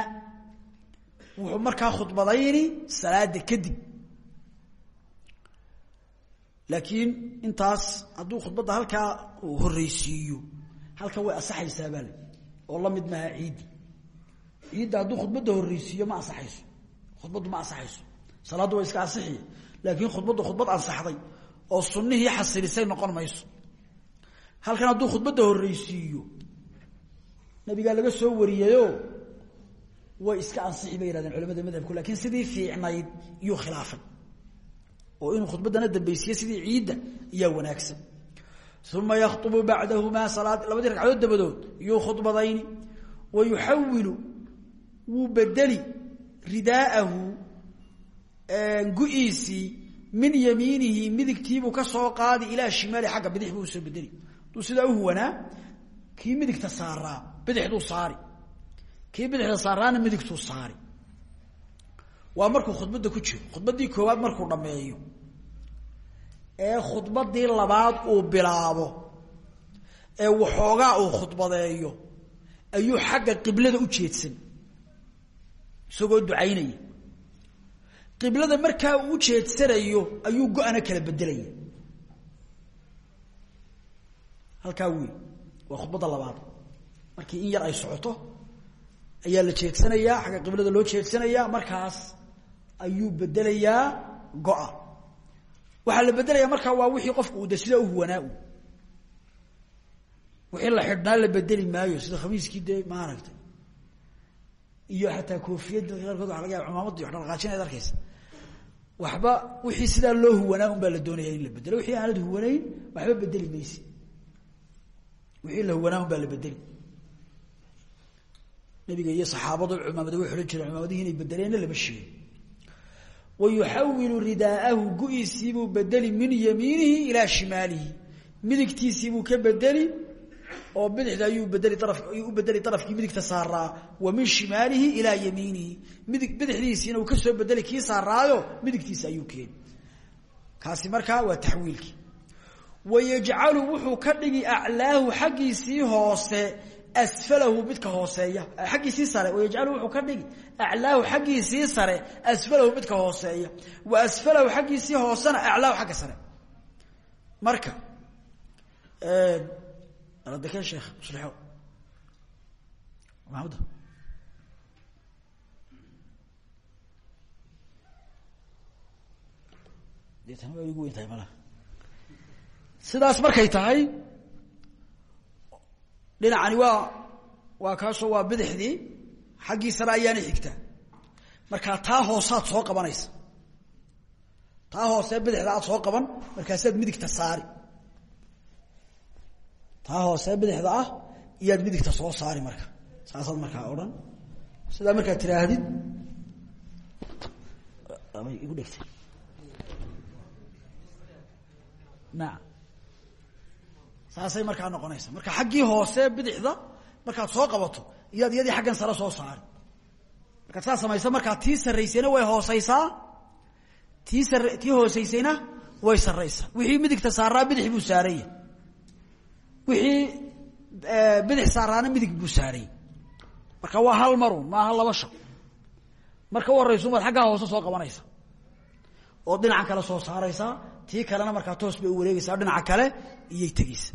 wuxuu markaa khudbadayni salaada kadib laakiin intaas hadduu khudbadda halkaa uu horeysiiyo halkan way asaxaysaa baa le oo la mid maaha ciiddi ciidda hadduu khudbadda horeysiiyo ma ansaxayso khudbaddu ma ansaxayso salaaddu way iska ansixiya laakiin khudbaddu khudbad ansaxday. Oo sunnihii xasilisay noqon mayso halkan hadduu khudbadda horeysiiyo nabigaa laga soo wariyayo way iska ansixi bay yihahdeen culamada madhabku laakiin sidii fiicnayd iyuu khilaafay oo inuu khudbaddana dambeysiye sidii ciidda iyaa wanaagsan. Uma yakطbu bacdahumaa salaad labadii ragcadood dabadood iyuu khudbadayni wa yuxawilu wuu bedeli ridaa'ahu gu-iisii min yamiinihi midigtiibuu ka soo qaadi ilaa shimaali xagga bidix buu u soo bedeli aduu sidaa uhuwanaa kii midigta saaraa bidixduu saari. Kii bidixda saaraana midigtuu saari. Waa markuu khudbadda ku jiro. Khudbaddii koowaad markuu dhammeeyo. Ee khudbaddii labaad uu bilaabo ee waxoogaa uu khudbadeeyo ayuu xagga qiblada u jeedsan. Isagoo ducaynaya. Qiblada markaa uu ujeedsanayo ayuu go-ana kala bedelaya halkaa wey waa khudbadda labaad. Markii in yar ay socoto ayaa la jeedsanayaa xagga qiblada loo jeedsanayaa markaas ayuu bedelayaa go-a. Waxaa la bedelaya markaa waa wixii qofku de sida uhuwanaa wixii la xidhnaa la bedeli maayo sida khamiiskii dee maaragtay iyo xataa koofiyadda qaarkood waa laga yaaba cumaamadii wax dhalqaajin ad arkaysa. Waxba wixii sidaa loo huwanaa un baa la doonaya in la bedelo wixii aanad huwanayn waxba bedeli maysi wixii la huwanaa un baa la bedeli. Nabiga iyo saxaabadu cumaamada way odhan jireen cumaamadihii inay bedeleenna lama sheegin. Wa yuxawilu ridaa'ahu gu-iisiibuu bedeli min yamiinihi ilaa shimaalihi. Midigtiisiibuu ka bedeli oo bidixda ayuu bedeli ayuu u bedeli darafkii midigta saaraa. Wa min shimaalihi ilaa yamiinihi. Midig bidixdiisiina uu ka soo bedeli kii saaraayo midigtiisa ayuu keeni wayajcalu wuxuu ka dhigi aclaahu xaggiisii hoose asfalahu midka hooseeya. Xaggiisii sare wayajcalu wuxuu ka dhigi aclaahu xaggiisii sare asfalahu midka hooseeya. Wa asfalahu xaggiisii hoosena aclaahu xagga sare. Marka aladakee sheekh muslixo. Maxamuda? Deetana waa igu weyn sidaas markay tahay dhinacani waa waa kaasoo waa bidixdii xaggii sare ayaana xigtaa. Markaa taa hoosaad soo qabanaysa. Taa hoose bidixda aad soo qaban markaasaad midigta saari. Taa hoose bidixda ah iyaad midigta soo saari marka. Saasaad markaa odhan. Sidaa markaad tiraahdid igu dhegtay. Naam saasay markaa noqonaysa. Marka xaggii hoose bidixda markaad soo qabato iyaad iyadii xaggan sare soo saari markaad saa samaysa markaa tii sarraysayna way hooseysaa tii sar tii hooseysayna way sarraysaa. Wixii midigta saaraa bidix buu saaranya wixii bidix saaraana midig buu saaray. Marka waa hal marun maaha laba shaq marka u horeysa umaad xaggaa hoose soo qabanaysa. Oo dhinaca kale soo saaraysaa tii kalena markaa toos bay u wareegaysaa dhinaca kale iyay tegeysa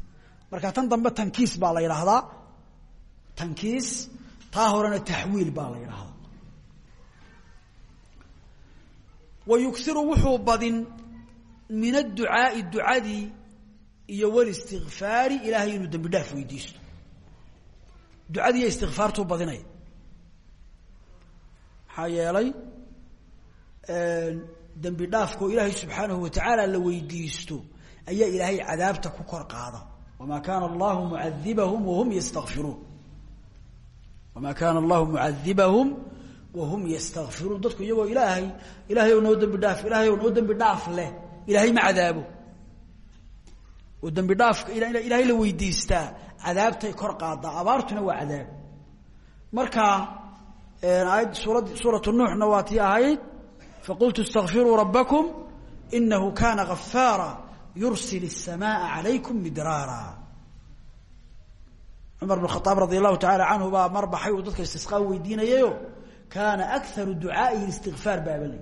marka tan dambe tankiis baa la yidhaahdaa. Tankiis taa horena taxwiil baa la yidhaahdaa. Wa yuksiru wuxuu badin min adducaai ducadii iyo walistikfaari ilaahay inuu dembi dhaaf weydiisto. Ducadii iyo istikfaartuu badinaya maxaa yeelay dembi dhaafkoo ilaahay subxaanahu watacaala la weydiisto ayaa ilaahay cadaabta ku kor qaada wamaa kaana allahu mucadibahum wahum yastakfiruun wamaa kaana allahu mucadibahum wahum yastakfiruun dadku iyagoo ilaahay ilaahay ou noo dembi dhaaf ilaahay ou noo dembi dhaaf leh ilaahay ma cadaabo oo dembi dhaafka ilaahay la weydiistaa cadaabtay kor qaadaa abaartuna waa cadaab marka aayad suurad suuratu nuuxna waa tii ahayd faqultu اstakfiruu rabbakum inahu kana gafaara yursil الsamaaa عalaykum midraara cumar bn khaaab radi allahu tacaala canhu baa mar baxay uu dadka istisqaa weydiinayayo kaana akaru ducaaihi istikfaar baaba ley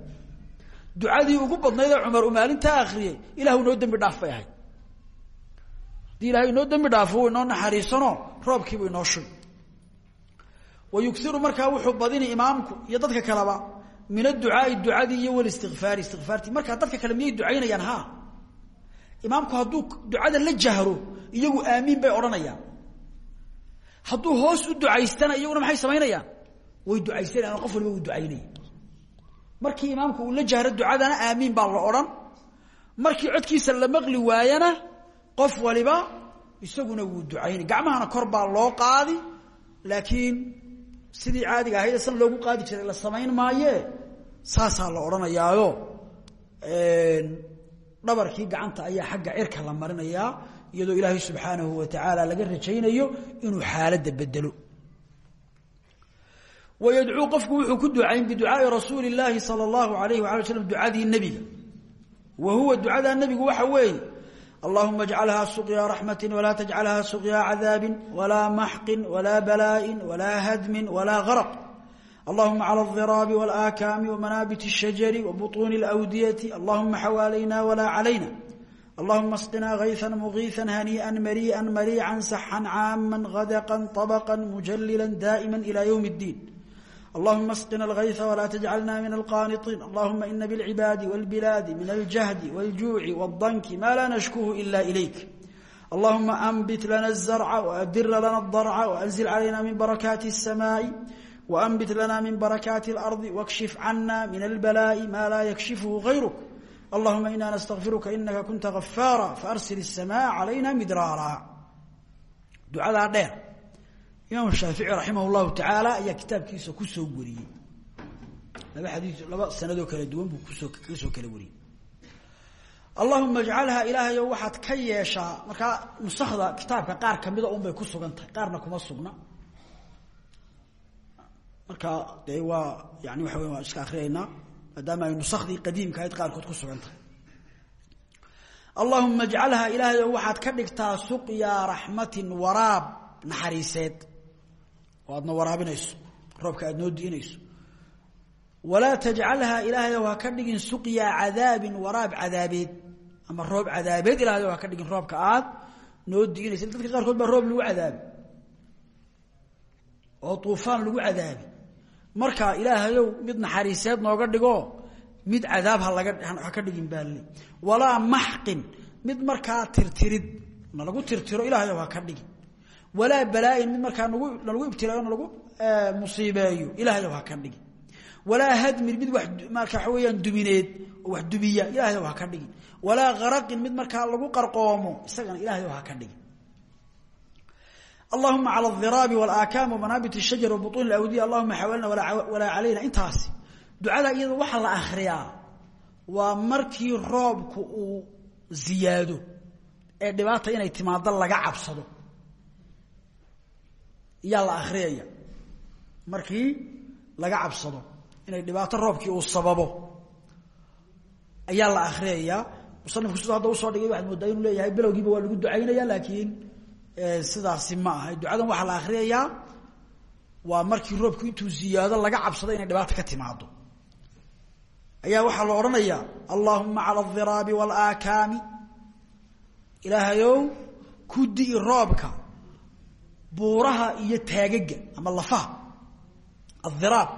ducadii ugu badnaydee cumar uu maalintaa akriyay ilahu noo dembi dhaaf bay ahayd haddii ilahay inoo dembi dhaafo inoo naxariisano roobkiibu inoo shub wa yugiru markaa wuxuu badini imaamku iyo dadka kaleba min adducaai ducadii iyo walistikfaari istikfaartii markaa dadka kale miyay ducaynayaan ha imaamku hadduu ducada la jahro iyagu aamiin bay odhanayaan. Hadduu hoos u ducaystana iyaguna maxay samaynayaan? Way ducaysanayan qof waliba uu ducaynaya markii imaamku uu la jahro ducadana aamiin baa la odhan. Markii codkiisa la maqli waayana qof waliba isaguna wuu ducaynay gacmahana kor baa loo qaadi laakiin sidii caadiga ahayd san loogu qaadi jiray la samayn maaye saasaa la odhanayaayo dhabarkii gacanta ayaa xagga cirka la marinayaa iyadoo ilaahay subxaanahu wa tacaala laga rajaynayo inuu xaaladda bedelo wayadcuu qofku wuxuu ku ducayn biducaai rasuuli illaahi sala allahu alayh waala w ducadii nebiga. Wa huwa ducadaa nebigu waxa weeye allahuma ajcalhaa suqyaa raxmatin walaa tajcalhaa suqyaa cadaabi walaa maxqin walaa balaain walaa hadmin walaa araq allahuma clى الضiraabi wاlآakaami wmanaabit الshajari wbuطuuni اlأwdiyati allahuma xawaalayna walaa calayna allahuma asqinaa غayثa mugiiثa haniiئa mariiئa mariica saxا caama غadqa طبقا mujalila daئima ilى ywm الdiin اللهم اسقنا الغيث ولا تجعلنا من القانطين اللهم إن بالعباد والبلاد من الجهد والجوع والضنك ما لا نشكوه إلا إليك اللهم أنبت لنا الزرع وأدر لنا الضرع وأنزل علينا من بركات السماء وأنبت لنا من بركات الأرض واكشف عنا من البلاء ما لا يكشفه غيرك اللهم إنا نستغفرك إنك كنت غفارا فأرسل السماء علينا مدرارا دعاء دير imaam shaafici raximah llahu tacaala ayaa kitaabkiisa kusoo wariyey laba xadii laba sanadoo kala duwan buu kusoo kaga soo kala wariyey allahuma ajcalha ilaahayo waxaad ka yeeshaa markaa nusakda kitaabka qaar kamida un bay ku sugan tahay qaarna kuma sugna marka dee waa yani waxa wey waan iska akriyaynaa maadaama ay nusakdii qadiimka ahayd qaarkood ku sugan tahay. Allahuma ajcalha ilaahayo waxaad ka dhigtaa suqya raxmatin waraab naxariiseed. Oo aadna waraabinayso roobka aad noo diinayso. Walaa tajcalhaa ilaahay ha ka dhigin suqya cadaabin waraab cadaabeed. Ama roob cadaabeed ilahay ha ka dhigin roobka aad noo diinaysa dadka qaarkood baa roob lagu cadaabi oo tuufaan lagu cadaabi marka ilaahayow mid naxariiseed nooga dhigo mid cadaab ha laga ha ka dhigin baale walaa maxqin mid markaa tirtirid nalagu tirtiro ilahayow ha ka dhigin. Walaa balaain mid markaa nalagu ibtilaayo nalagu musiibeeyo ilahayow ha ka dhigin. Walaa hadmin mid marka waxa weeyaan dumineed oo wax dumiya ilahayow ha ka dhigin. Walaa karaqin mid markaa lagu qarqoomo isagana ilahayow ha ka dhigin allahuma calى اdiraabi wاlaakaam wmanaabit الshajar wbuطuun اawdiya allahuma xawalna walaa calayna intaasi ducada iyada waxaa la akriyaa waa markii roobku uu ziyaado ee dhibaata inay timaado laga cabsado iyaa la akriyaya markii laga cabsado inay dhibaato roobkii uu sababo ayaa la akriyaya musanifku sidoo hadda usoo dhigay waxaad moodaa inuu leeyahay bilowgiiba waa lagu ducaynaya laakiin Eh, sidaasi ma aha. Ducadan waxaa la akriyayaa waa markii roobku intuu ziyaado laga cabsado inay dhibaata ka timaado ayaa waxaa la odhanayaa allahuma cala aldiraabi waalaakaami ilaahayow ku di'i roobka buuraha iyo taagaga ama lafaha. Adiraab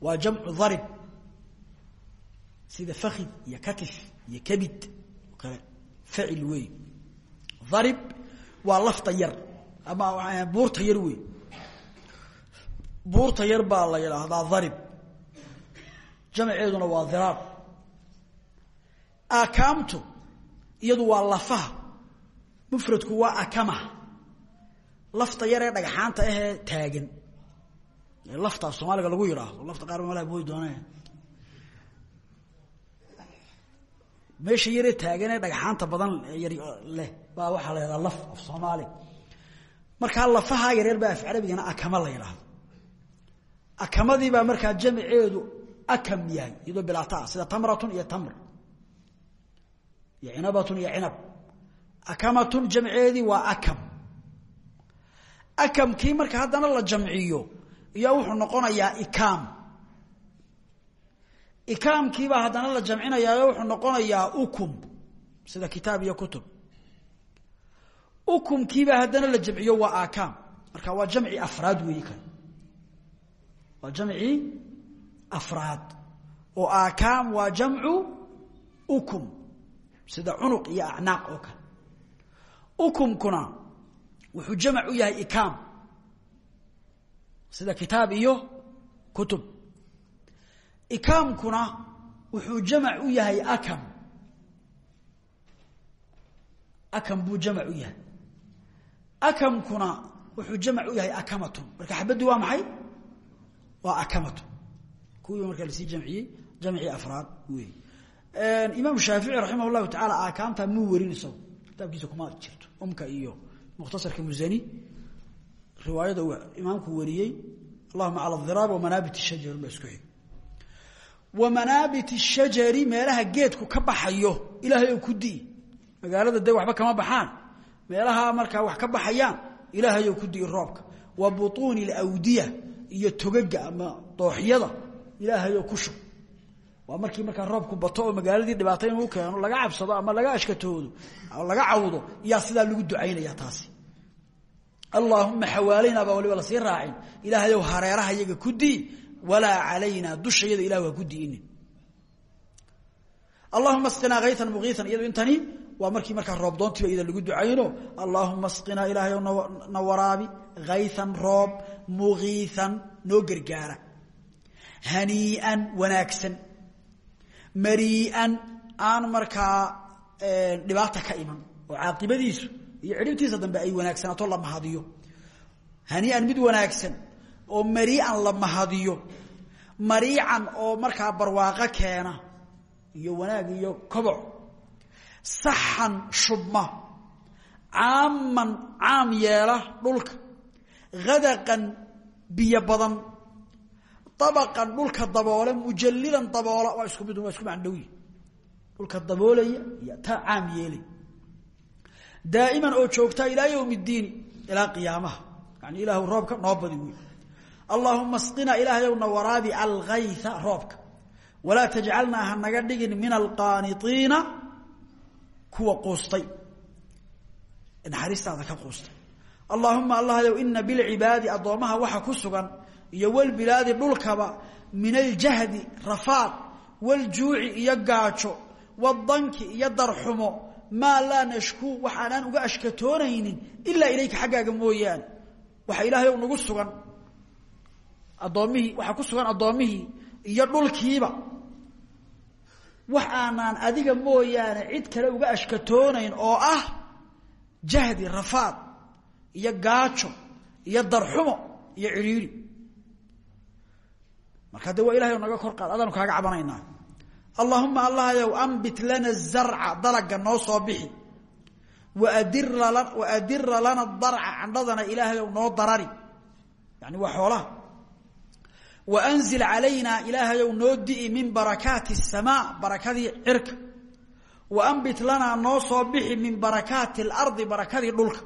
waa jamcu darib. Sida fakid iyo katif iyo kabid. O kale. Facil waa lafta yar ama buurta yar wey buurta yar baa la yidhaahdaa darib. Jamceeduna waa diraab akaamtu iyadu waa lafaha. Mufradku waa akama lafta yar ee dhagxaanta ahee taagan laftaa soomaaliga lagu yidhaahdo. Lafta qaar malaha boy doonee meesha yaree taagan ee dhagxaanta badan yar leh baa waxaa la yidhahdaa laf af soomaali. Markaa lafahaa yaryar baa af carabigana akama la yidhaahdo akamadii baa markaa jamceedu akam yahay iyadoo bilaata ah sida tamratun iyo tamr. Iyo cinabatun iyo cinab. Akamatun jamceedii waa akam. Akamkii marka haddana la jamciyo iyo wuxuu noqonayaa ikaam. Ikaamkiibaa haddana la jamcinayaayo wuxuu noqonayaa ukum sida kitaab iyo kutub ukumkiibaa haddana la jamciyo waa akaam marka waa jamci afraad weeyi kan waa jamci afraad. Oo akaam waa jamcu ukum sida cunuq iyo acnaaq oo kale. Ukumkuna wuxuu jamc u yahay ikaam. Sida kitaab iyo kutub. Ikaamkuna wuxuu jamc u yahay akam. Akam buu jamc u yahay akamkuna wuxuu jamc u yahay akamatun marka xabadii waa maxay? Waa akamatun kuwii markaa la sii jamciyey jamcii afraad wey imaam shaafici raximah llahu tacaala akaamta muu werin isagu kuma jirto. Umka iyo mukhtasarka musani riwaayada imaamku wariyey allahuma cala dhiraab wamanaabit shajar ba isku xig wamanaabit shajari meelaha geedku ka baxayo ilaahay ku dii. Magaalada dee waxba kama baxaan meelaha markaa wax ka baxayaan ilaahay oo ku dii roobka. Wa butuuni alawdiya iyo togaga ama dooxyada ilaahay oo ku shub. Waa markii markaa roobku bato magaaladii dhibaato inuu keeno laga cabsado ama laga ashkatoodo laga cawdo yaa sidaa lagu ducaynaya taasi. Allaahuma xawaalayna baa waliba la sii raacin. Ilaahayow hareeraha yaga ku dii walaa calaynaa dushayada ilah waa ku diinin. Allahuma asqinaa kaytan mugiian iyado intani waa markii markaa roob doontiiba iyada lagu ducayno allaahuma asqinaa ilaahayow na waraabi kaytan roob mugiian noo gargaara hanii'an wanaagsan marii'an aan markaa dhibaata ka iman oo caaqibadiisu iyo cidhibtiisa dambe ay wanaagsanaato la mahadiyo. Hanii'an mid wanaagsan oo marii'an la mahadiyo mariican oo markaa barwaaqo keena iyo wanaag iyo koboc saxan shubma caaman caam yeela dhulka hadaqan biyo badan abaqan dhulka daboole mujalilan daboola waa isku mid waa isku macndhowi dhulka daboolaya iyo taa caam yeelay daa'iman oo joogtaa ilaa yowm اdiini ilaa qiyaamaha. Yani ilaahu roobka noo badi wey allaahuma asqinaa ilaahayowna waraabi algayha roobka. Walaa tajcalnaa ha naga dhigin min alqaaniiina kuwa quustay. Naxariistaada ka quustay. Allaahuma allahyow ina bilcibaadi addoommaha waxa ku sugan iyo wlbilaadi dhulkaba min aljahdi rafaad wljuuci iyo gaajo wadanki iyo darxumo maa laa nashkuu waxaanaan uga ashkatoonaynin ilaa ilayka xaggaaga mooyaane. Waxa ilaahay nagu sugan addoommihii waxaa ku sugan addoommihii iyo dhulkiiba wax aanaan adiga mooyaane cid kale uga ashkatoonayn oo ah jahdi rafaad iyo gaajo iyo darxumo iyo cidhiiri marka de waa ilahay naga kor qaad adaanu kaaga cabanaynaa. Allahuma allahyow ambit lana zarca dalaga noo soo bixi. Waadira lana darca candhadana ilaahayow noo darari. Yani waa xoolaha wanzil calaynaa ilaahayow noo di'i min barakaati samaa barakadii cirka. Waambit lanaa noo soo bixi min barakaati lardi barakadii dhulka.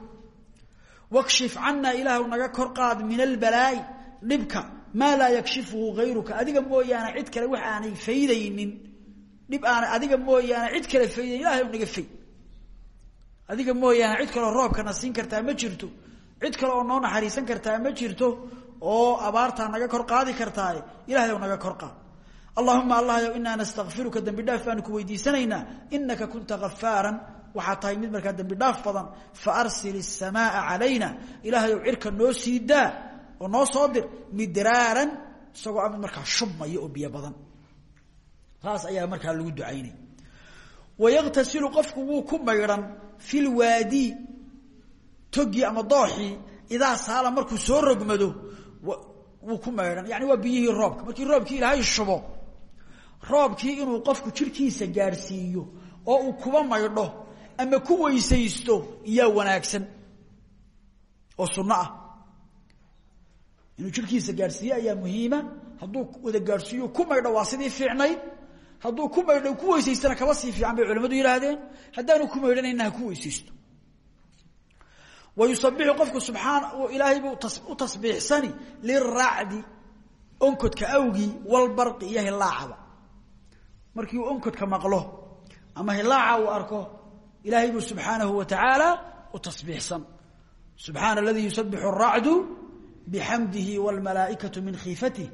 Wakshif canaa ilaahw naga kor qaad min albalaa'i dhibka. Maa laa yakshifuhu gayruka. Adiga mooyaane cid kale wax aanay faydaynin. Dhib aana adiga mooyaane cid kale faydayn ilaahw naga fay adiga mooyaane cid kaleo roobka na siin kartaa ma jirto. Cid kale noo naxariisan kartaa ma jirto oo abaartaa naga kor qaadi kartaaye ilahay naga kor qaad. Allahuma allahyow inaa nastakfiruka dembi dhaaf baanu ku weydiisanaynaa inaka kunta gafaaran waxaa tahay mid markaa dembi dhaaf badan. Faarsil الsamaaa calayna. Ilaahayow cirka noo sii daa oo noo soo dir midraaran isagoo a mid markaa shubmaya badan. Taas ayaa markaa lagu ducaynay. Wayaktasilu qofku wuu ku maydhan fi lwaadi togii ama dooxii idaa saala markuu soo rogmado wuu ku maydhan. Yani waa biyihii roobka. Markii roobkii ilaahay shubo roobkii inuu qofku jirkiisa gaadhsiiyo oo uu kuba maydho ama ku weysaysto iyaa wanaagsan oo sunno ah. Inuu jirkiisa gaadhsiiyo ayaa muhiima. Hadduu wada gaadhsiiyo ku maydho waa sidii fiicnayd hadduu ku maydho ku weysaystana kaba sii fiican bay culamadu yihaahdeen haddaanu ku maydhanayna ha ku weysaysto wayusabixu qofku subaan ilaahay buu u tasbiixsani liracdi onkodka awgii walbari iyo hilaacaba markii uu onkodka maqlo ama hilaaca uu arko ilaahay buu subxaanahu wa tacaala u tasbiixsan subxaana aladii yusabixu aracdu bixamdihi wاlmalaaikatu min khiifatih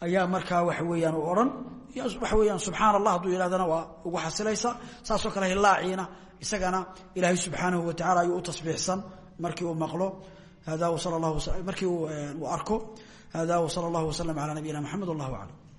ayaa markaa waxa weeyaan u odhan waxa weeyaan subxaana allah hadduu yihahdana waa ugu xasilaysa saasoo kale hilaaciina isagana ilaahay subxaanahu wa tacala ayuu u tasbiixsan markii uu maqlo. Hada sal markii uu arko. Hada wsala اllah waslm alى nabiyina mxamed wallah aclam